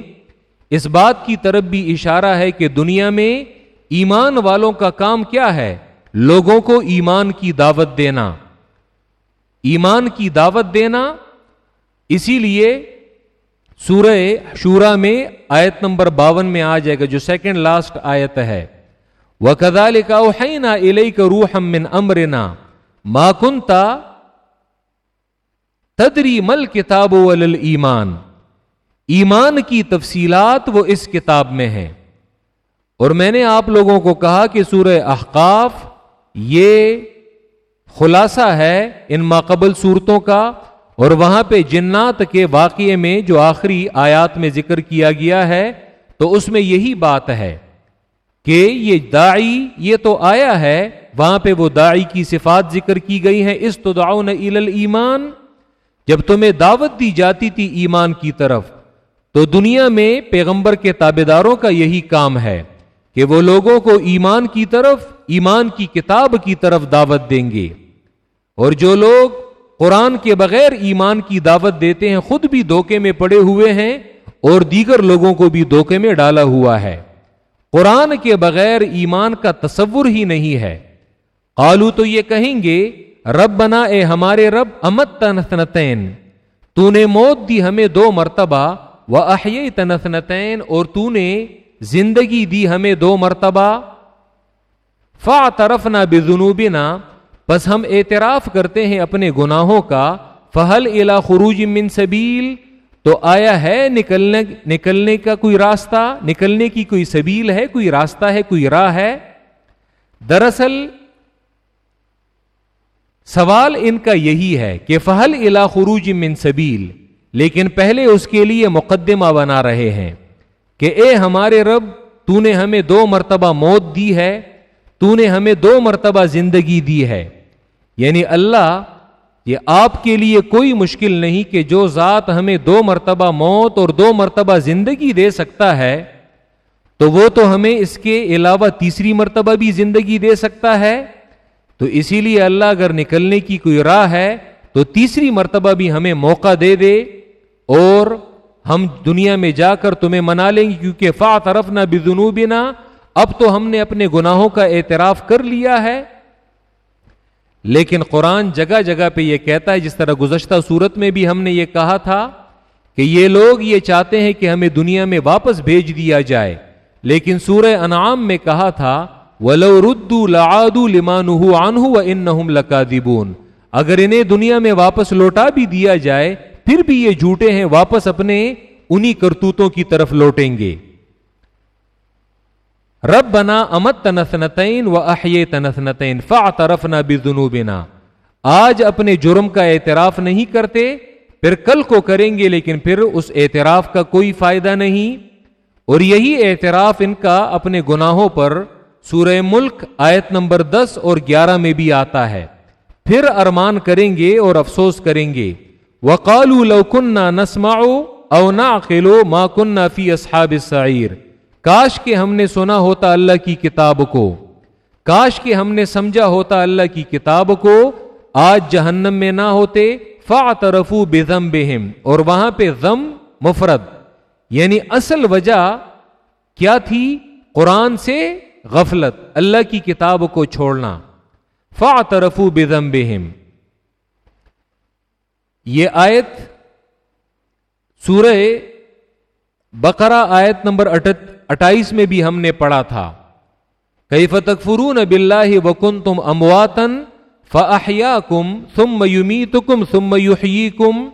اس بات کی طرف بھی اشارہ ہے کہ دنیا میں ایمان والوں کا کام کیا ہے؟ لوگوں کو ایمان کی دعوت دینا۔ ایمان کی دعوت دینا۔ اسی لیے سورہ شورا میں آیت نمبر باون میں آ جائے گا، جو سیکنڈ لاسٹ آیت ہے۔ وہ کدا لکھا نا کا روح من امرنا ماکنتا تدری مل کتاب ایمان۔ ایمان کی تفصیلات وہ اس کتاب میں ہے اور میں نے آپ لوگوں کو کہا کہ سورہ احقاف یہ خلاصہ ہے ان ماقبل صورتوں کا، اور وہاں پہ جنات کے واقعے میں جو آخری آیات میں ذکر کیا گیا ہے، تو اس میں یہی بات ہے کہ یہ داعی، یہ تو آیا ہے، وہاں پہ وہ داعی کی صفات ذکر کی گئی ہیں۔ اس تو داؤن ایمان جب تمہیں دعوت دی جاتی تھی ایمان کی طرف، تو دنیا میں پیغمبر کے تابے داروں کا یہی کام ہے کہ وہ لوگوں کو ایمان کی طرف، ایمان کی کتاب کی طرف دعوت دیں گے۔ اور جو لوگ قرآن کے بغیر ایمان کی دعوت دیتے ہیں، خود بھی دھوکے میں پڑے ہوئے ہیں اور دیگر لوگوں کو بھی دھوکے میں ڈالا ہوا ہے۔ قرآن کے بغیر ایمان کا تصور ہی نہیں ہے۔ قالو تو یہ کہیں گے رب بنا اے ہمارے رب، امت تنسنتین۔ تو نے موت دی ہمیں دو مرتبہ وہ تنسنتین اور تو نے زندگی دی ہمیں دو مرتبہ۔ فا طرف نہ بس ہم اعتراف کرتے ہیں اپنے گناہوں کا۔ فہل الا خروج من سبیل تو آیا ہے نکلنے نکلنے کا کوئی راستہ؟ نکلنے کی کوئی سبیل ہے؟ کوئی راستہ ہے؟ کوئی راہ ہے؟ دراصل سوال ان کا یہی ہے کہ فہل الا خروج من سبیل، لیکن پہلے اس کے لیے مقدمہ بنا رہے ہیں کہ اے ہمارے رب، تو نے ہمیں دو مرتبہ موت دی ہے، تو نے ہمیں دو مرتبہ زندگی دی ہے۔ یعنی اللہ، یہ آپ کے لیے کوئی مشکل نہیں کہ جو ذات ہمیں دو مرتبہ موت اور دو مرتبہ زندگی دے سکتا ہے، تو وہ تو ہمیں اس کے علاوہ تیسری مرتبہ بھی زندگی دے سکتا ہے۔ تو اسی لیے اللہ اگر نکلنے کی کوئی راہ ہے، تو تیسری مرتبہ بھی ہمیں موقع دے دے اور ہم دنیا میں جا کر تمہیں منا لیں گے، کیونکہ فا طرف نہ بزنوبنا اب تو ہم نے اپنے گناہوں کا اعتراف کر لیا ہے۔ لیکن قرآن جگہ جگہ پہ یہ کہتا ہے، جس طرح گزشتہ صورت میں بھی ہم نے یہ کہا تھا کہ یہ لوگ یہ چاہتے ہیں کہ ہمیں دنیا میں واپس بھیج دیا جائے۔ لیکن سورہ انعام میں کہا تھا ولو ردو لعادو لمان ان لکاذبون اگر انہیں دنیا میں واپس لوٹا بھی دیا جائے، پھر بھی یہ جھوٹے ہیں، واپس اپنے انہی کرتوتوں کی طرف لوٹیں گے۔ رب بنا امت تنسنتین و احیے تنسنتین فا طرف نہ آج اپنے جرم کا اعتراف نہیں کرتے، پھر کل کو کریں گے، لیکن پھر اس اعتراف کا کوئی فائدہ نہیں۔ اور یہی اعتراف ان کا اپنے گناہوں پر سورہ ملک آیت نمبر دس اور گیارہ میں بھی آتا ہے۔ پھر ارمان کریں گے اور افسوس کریں گے۔ وقالو لو کنہ نسماؤ او نہ اکیلو ماں فی اصحاب السعیر۔ کاش کے ہم نے سنا ہوتا اللہ کی کتاب کو۔ کاش کے ہم نے سمجھا ہوتا اللہ کی کتاب کو۔ آج جہنم میں نہ ہوتے۔ فا طرفو بزم بہم اور وہاں پہ غم مفرد۔ یعنی اصل وجہ کیا تھی؟ قرآن سے غفلت، اللہ کی کتاب کو چھوڑنا۔ فاطرفو بزم بہم یہ آیت سورہ بقرہ آیت نمبر اٹھائیس میں بھی ہم نے پڑھا تھا۔ کئی فتق فرون اب اللہ وکن تم امواتن فیا کم سم میومی تم سم کم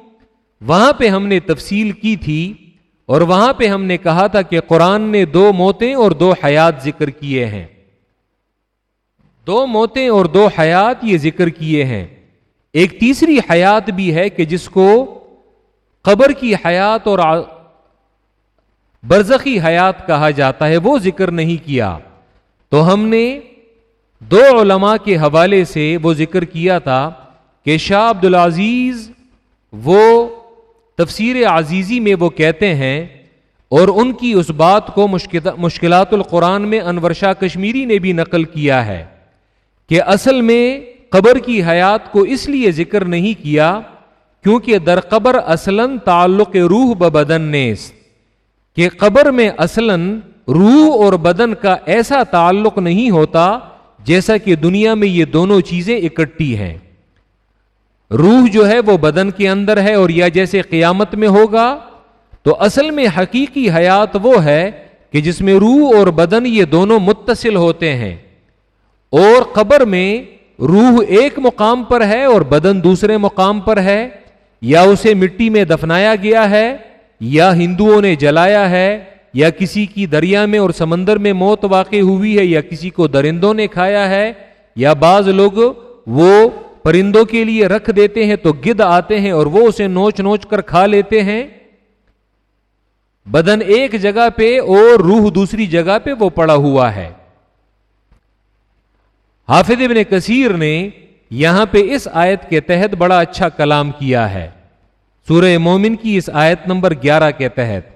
وہاں پہ ہم نے تفصیل کی تھی اور وہاں پہ ہم نے کہا تھا کہ قرآن نے دو موتیں اور دو حیات ذکر کیے ہیں۔ دو موتیں اور دو حیات یہ ذکر کیے ہیں۔ ایک تیسری حیات بھی ہے کہ جس کو قبر کی حیات اور برزخی حیات کہا جاتا ہے، وہ ذکر نہیں کیا۔ تو ہم نے دو علماء کے حوالے سے وہ ذکر کیا تھا کہ شاہ عبد العزیز وہ تفسیر عزیزی میں وہ کہتے ہیں، اور ان کی اس بات کو مشکلات القرآن میں انور شاہ کشمیری نے بھی نقل کیا ہے کہ اصل میں قبر کی حیات کو اس لیے ذکر نہیں کیا کیونکہ در قبر اصلاً تعلق روح بدن نیس کہ قبر میں اصلاً روح اور بدن کا ایسا تعلق نہیں ہوتا جیسا کہ دنیا میں یہ دونوں چیزیں اکٹھی ہیں۔ روح جو ہے وہ بدن کے اندر ہے اور یا جیسے قیامت میں ہوگا، تو اصل میں حقیقی حیات وہ ہے کہ جس میں روح اور بدن یہ دونوں متصل ہوتے ہیں۔ اور قبر میں روح ایک مقام پر ہے اور بدن دوسرے مقام پر ہے، یا اسے مٹی میں دفنایا گیا ہے، یا ہندوؤں نے جلایا ہے، یا کسی کی دریا میں اور سمندر میں موت واقع ہوئی ہے، یا کسی کو درندوں نے کھایا ہے، یا بعض لوگ وہ پرندوں کے لیے رکھ دیتے ہیں تو گد آتے ہیں اور وہ اسے نوچ نوچ کر کھا لیتے ہیں۔ بدن ایک جگہ پہ اور روح دوسری جگہ پہ وہ پڑا ہوا ہے۔ حافظ ابن کثیر نے یہاں پہ اس آیت کے تحت بڑا اچھا کلام کیا ہے۔ سورہ مومن کی اس آیت نمبر گیارہ کے تحت۔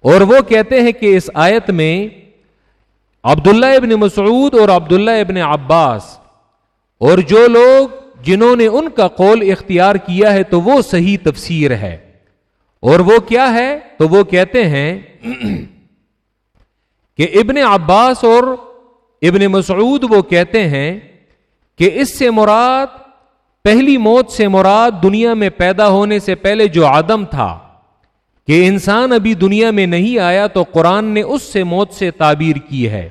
اور وہ کہتے ہیں کہ اس آیت میں عبداللہ ابن مسعود اور عبداللہ ابن عباس اور جو لوگ جنہوں نے ان کا قول اختیار کیا ہے تو وہ صحیح تفسیر ہے۔ اور وہ کیا ہے؟ تو وہ کہتے ہیں [CLEARS THROAT] کہ ابن عباس اور ابن مسعود وہ کہتے ہیں کہ اس سے مراد، پہلی موت سے مراد دنیا میں پیدا ہونے سے پہلے جو آدم تھا، کہ انسان ابھی دنیا میں نہیں آیا تو قرآن نے اس سے موت سے تعبیر کی ہے۔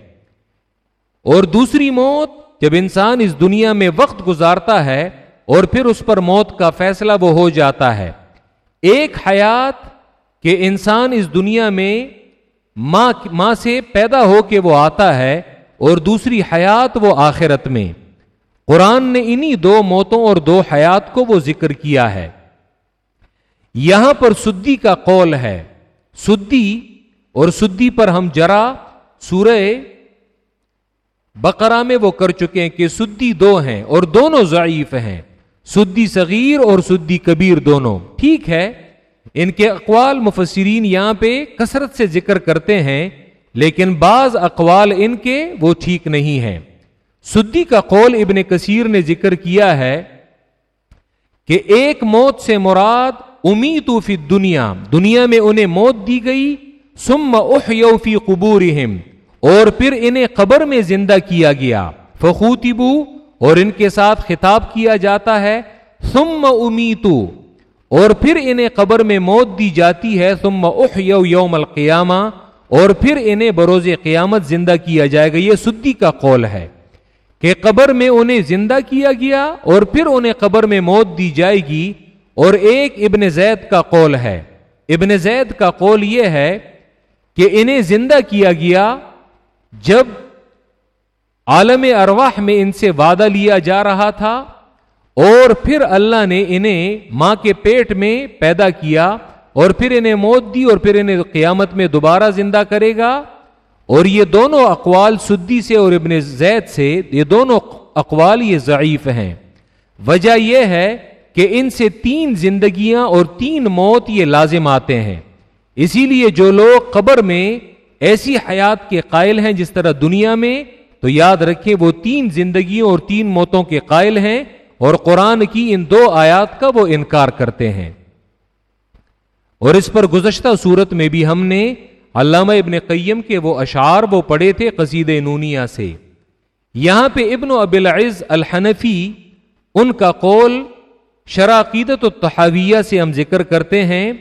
اور دوسری موت جب انسان اس دنیا میں وقت گزارتا ہے اور پھر اس پر موت کا فیصلہ وہ ہو جاتا ہے، ایک حیات کہ انسان اس دنیا میں ماں ماں سے پیدا ہو کے وہ آتا ہے اور دوسری حیات وہ آخرت میں۔ قرآن نے انہی دو موتوں اور دو حیات کو وہ ذکر کیا ہے۔ یہاں پر سدی کا قول ہے۔ سدی اور سدی پر ہم جرا سورہ بقرہ میں وہ کر چکے ہیں کہ سدی دو ہیں اور دونوں ضعیف ہیں۔ سدی صغیر اور سدی کبیر دونوں۔ ٹھیک ہے، ان کے اقوال مفسرین یہاں پہ کثرت سے ذکر کرتے ہیں، لیکن بعض اقوال ان کے وہ ٹھیک نہیں ہیں۔ سدی کا قول ابن کثیر نے ذکر کیا ہے کہ ایک موت سے مراد امید فی دنیا دنیا میں انہیں موت دی گئی سم احیو فی قبورہم۔ اور پھر انہیں قبر میں زندہ کیا گیا۔ فخوتبو اور ان کے ساتھ خطاب کیا جاتا ہے۔ ثم امیتو اور پھر انہیں قبر میں موت دی جاتی ہے۔ ثم احیو یوم القیامہ اور پھر انہیں بروز قیامت زندہ کیا جائے گا۔ یہ سدی کا قول ہے کہ قبر میں انہیں زندہ کیا گیا اور پھر انہیں قبر میں موت دی جائے گی۔ اور ایک ابن زید کا قول ہے۔ ابن زید کا قول یہ ہے کہ انہیں زندہ کیا گیا جب عالم ارواح میں ان سے وعدہ لیا جا رہا تھا اور پھر اللہ نے انہیں ماں کے پیٹ میں پیدا کیا اور پھر انہیں موت دی اور پھر انہیں قیامت میں دوبارہ زندہ کرے گا اور یہ دونوں اقوال سدی سے اور ابن زید سے یہ دونوں اقوال یہ ضعیف ہیں۔ وجہ یہ ہے کہ ان سے تین زندگیاں اور تین موت یہ لازم آتے ہیں۔ اسی لیے جو لوگ قبر میں ایسی حیات کے قائل ہیں جس طرح دنیا میں، تو یاد رکھیں وہ تین زندگیوں اور تین موتوں کے قائل ہیں اور قرآن کی ان دو آیات کا وہ انکار کرتے ہیں۔ اور اس پر گزشتہ صورت میں بھی ہم نے علامہ ابن قیم کے وہ اشعار وہ پڑھے تھے قصید نونیا سے۔ یہاں پہ ابن ابل عز الحنفی ان کا قول شراقیدت و تحاویہ سے ہم ذکر کرتے ہیں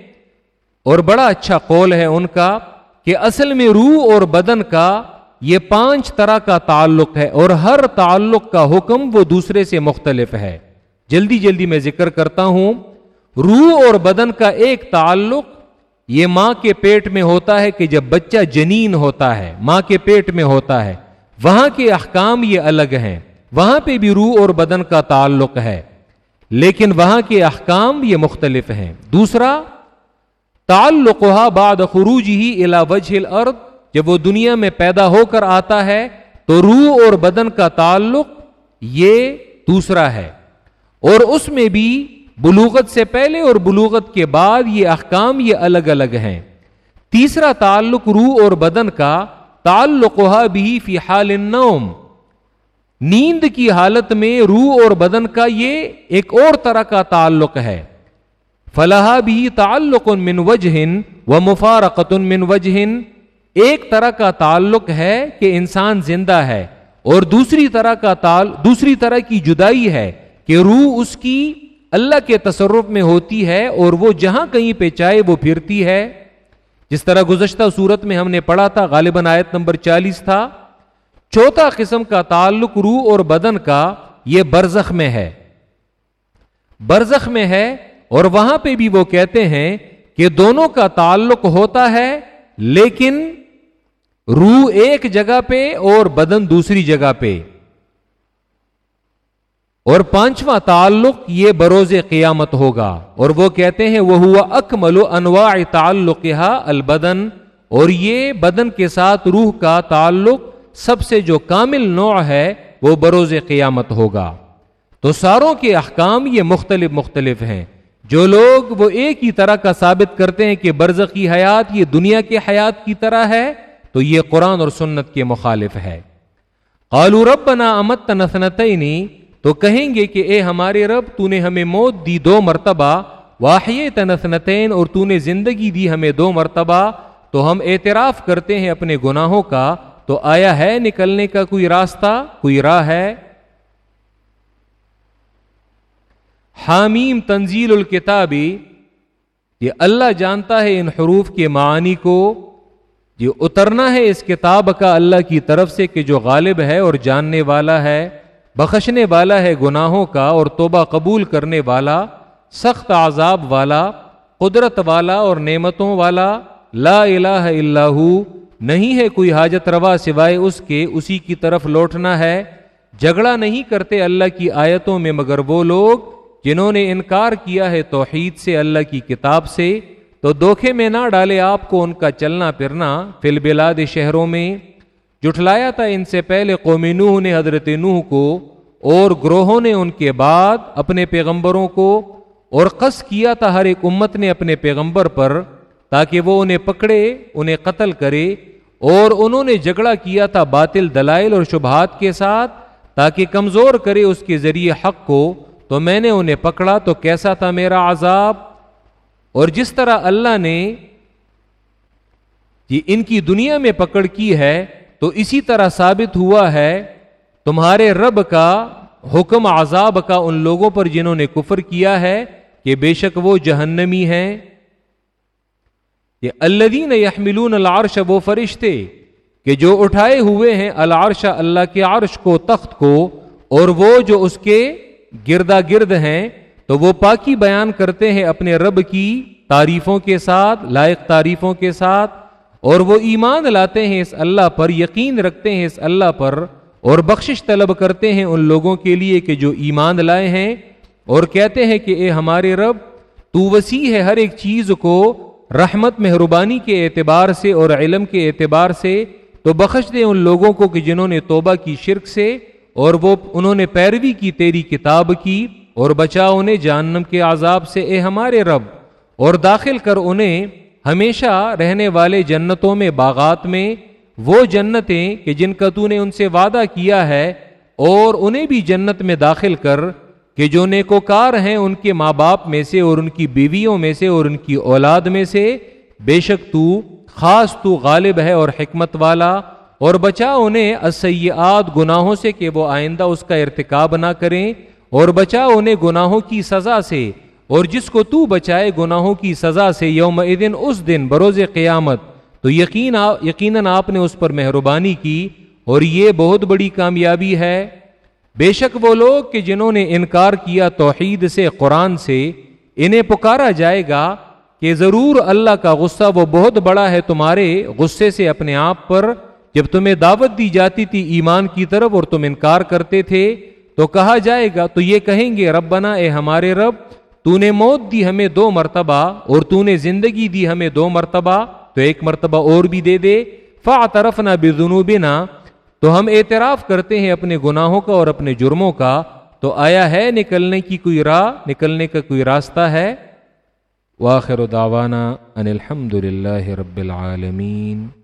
اور بڑا اچھا قول ہے ان کا۔ کہ اصل میں روح اور بدن کا یہ پانچ طرح کا تعلق ہے اور ہر تعلق کا حکم وہ دوسرے سے مختلف ہے۔ جلدی جلدی میں ذکر کرتا ہوں۔ روح اور بدن کا ایک تعلق یہ ماں کے پیٹ میں ہوتا ہے کہ جب بچہ جنین ہوتا ہے، ماں کے پیٹ میں ہوتا ہے، وہاں کے احکام یہ الگ ہیں۔ وہاں پہ بھی روح اور بدن کا تعلق ہے، لیکن وہاں کے احکام یہ مختلف ہیں۔ دوسرا تعلق بعد خروج ہی الا وجہ الارض، جب وہ دنیا میں پیدا ہو کر آتا ہے، تو روح اور بدن کا تعلق یہ دوسرا ہے۔ اور اس میں بھی بلوغت سے پہلے اور بلوغت کے بعد یہ احکام یہ الگ الگ ہیں۔ تیسرا تعلق روح اور بدن کا تعلق بھی فی حال النوم۔ نیند کی حالت میں روح اور بدن کا یہ ایک اور طرح کا تعلق ہے۔ فلاح بھی تعلق من وجہن و مفارقت من وجہن۔ ایک طرح کا تعلق ہے کہ انسان زندہ ہے اور دوسری طرح کا تعلق دوسری طرح کی جدائی ہے کہ روح اس کی اللہ کے تصرف میں ہوتی ہے اور وہ جہاں کہیں پہ چاہے وہ پھرتی ہے۔ جس طرح گزشتہ صورت میں ہم نے پڑھا تھا، غالباً آیت نمبر چالیس تھا۔ چوتھا قسم کا تعلق روح اور بدن کا یہ برزخ میں ہے۔ برزخ میں ہے اور وہاں پہ بھی وہ کہتے ہیں کہ دونوں کا تعلق ہوتا ہے، لیکن روح ایک جگہ پہ اور بدن دوسری جگہ پہ۔ اور پانچواں تعلق یہ بروز قیامت ہوگا۔ اور وہ کہتے ہیں وہ ہوا اکمل انواع تعلق البدن۔ اور یہ بدن کے ساتھ روح کا تعلق سب سے جو کامل نوع ہے، وہ بروز قیامت ہوگا۔ تو ساروں کے احکام یہ مختلف مختلف ہیں۔ جو لوگ وہ ایک ہی طرح کا ثابت کرتے ہیں کہ برزخی حیات یہ دنیا کے حیات کی طرح ہے، تو یہ قرآن اور سنت کے مخالف ہے۔ قالو ربنا امت نسنتینی تو کہیں گے کہ اے ہمارے رب، تو نے ہمیں موت دی دو مرتبہ واحی تنسنتین اور تو نے زندگی دی ہمیں دو مرتبہ۔ تو ہم اعتراف کرتے ہیں اپنے گناہوں کا، تو آیا ہے نکلنے کا کوئی راستہ؟ کوئی راہ ہے؟ حامیم تنزیل الکتابی، یہ اللہ جانتا ہے ان حروف کے معنی کو، یہ اترنا ہے اس کتاب کا اللہ کی طرف سے کہ جو غالب ہے اور جاننے والا ہے، بخشنے والا ہے گناہوں کا اور توبہ قبول کرنے والا، سخت عذاب والا، قدرت والا اور نعمتوں والا، لا الہ الا ہو، نہیں ہے کوئی حاجت روا سوائے اس کے، اسی کی طرف لوٹنا ہے۔ جھگڑا نہیں کرتے اللہ کی آیتوں میں مگر وہ لوگ جنہوں نے انکار کیا ہے توحید سے، اللہ کی کتاب سے، تو دھوکے میں نہ ڈالے آپ کو ان کا چلنا پھرنا فل بلاد شہروں میں۔ جٹلایا تھا ان سے پہلے قومی نوح نے حضرت نوح کو، اور گروہوں نے ان کے بعد اپنے پیغمبروں کو، اور قص کیا تھا ہر ایک امت نے اپنے پیغمبر پر، تاکہ وہ انہیں پکڑے، انہیں قتل کرے، اور انہوں نے جھگڑا کیا تھا باطل دلائل اور شبہات کے ساتھ، تاکہ کمزور کرے اس کے ذریعے حق کو۔ تو میں نے انہیں پکڑا تو کیسا تھا میرا عذاب؟ اور جس طرح اللہ نے یہ ان کی دنیا میں پکڑ کی ہے، تو اسی طرح ثابت ہوا ہے، تمہارے رب کا حکم، عذاب کا ان لوگوں پر جنہوں نے کفر کیا ہے کہ بے شک وہ جہنمی ہیں۔ یہ الدین یحملون العرش، وہ فرشتے کہ جو اٹھائے ہوئے ہیں، العرش اللہ کے عرش کو، تخت کو، اور وہ جو اس کے گردا گرد ہیں، تو وہ پاکی بیان کرتے ہیں اپنے رب کی تعریفوں کے ساتھ، لائق تعریفوں کے ساتھ، اور وہ ایمان لاتے ہیں اس اللہ پر، یقین رکھتے ہیں اس اللہ پر، اور بخشش طلب کرتے ہیں ان لوگوں کے لیے کہ جو ایمان لائے ہیں، اور کہتے ہیں کہ اے ہمارے رب، تو وسیع ہے ہر ایک چیز کو رحمت، مہربانی کے اعتبار سے اور علم کے اعتبار سے، تو بخش دے ان لوگوں کو کہ جنہوں نے توبہ کی شرک سے اور وہ انہوں نے پیروی کی تیری کتاب کی، اور بچا انہیں جہنم کے عذاب سے، اے ہمارے رب، اور داخل کر انہیں ہمیشہ رہنے والے جنتوں میں، باغات میں، وہ جنتیں کہ جن کا تو نے ان سے وعدہ کیا ہے، اور انہیں بھی جنت میں داخل کر کہ جو نیکوکار ہیں ان کے ماں باپ میں سے، اور ان کی بیویوں میں سے، اور ان کی اولاد میں سے، بے شک تو خاص تو غالب ہے اور حکمت والا اور بچا انہیں اسیات گناہوں سے کہ وہ آئندہ اس کا ارتکاب نہ کریں، اور بچا انہیں گناہوں کی سزا سے، اور جس کو تو بچائے گناہوں کی سزا سے یوم دن اس دن بروز قیامت۔ تو یقین یقیناً آپ نے اس پر مہربانی کی، اور یہ بہت بڑی کامیابی ہے۔ بے شک وہ لوگ کہ جنہوں نے انکار کیا توحید سے، قرآن سے، انہیں پکارا جائے گا کہ ضرور اللہ کا غصہ وہ بہت بڑا ہے تمہارے غصے سے اپنے آپ پر جب تمہیں دعوت دی جاتی تھی ایمان کی طرف اور تم انکار کرتے تھے، تو کہا جائے گا، تو یہ کہیں گے رب بنا اے ہمارے رب، تو نے موت دی ہمیں دو مرتبہ اور تو نے زندگی دی ہمیں دو مرتبہ، تو ایک مرتبہ اور بھی دے دے۔ فا طرف نہ بے تو ہم اعتراف کرتے ہیں اپنے گناہوں کا اور اپنے جرموں کا۔ تو آیا ہے نکلنے کی کوئی راہ نکلنے کا کوئی راستہ ہے؟ واخر دعوانا ان الحمد للہ رب العالمین۔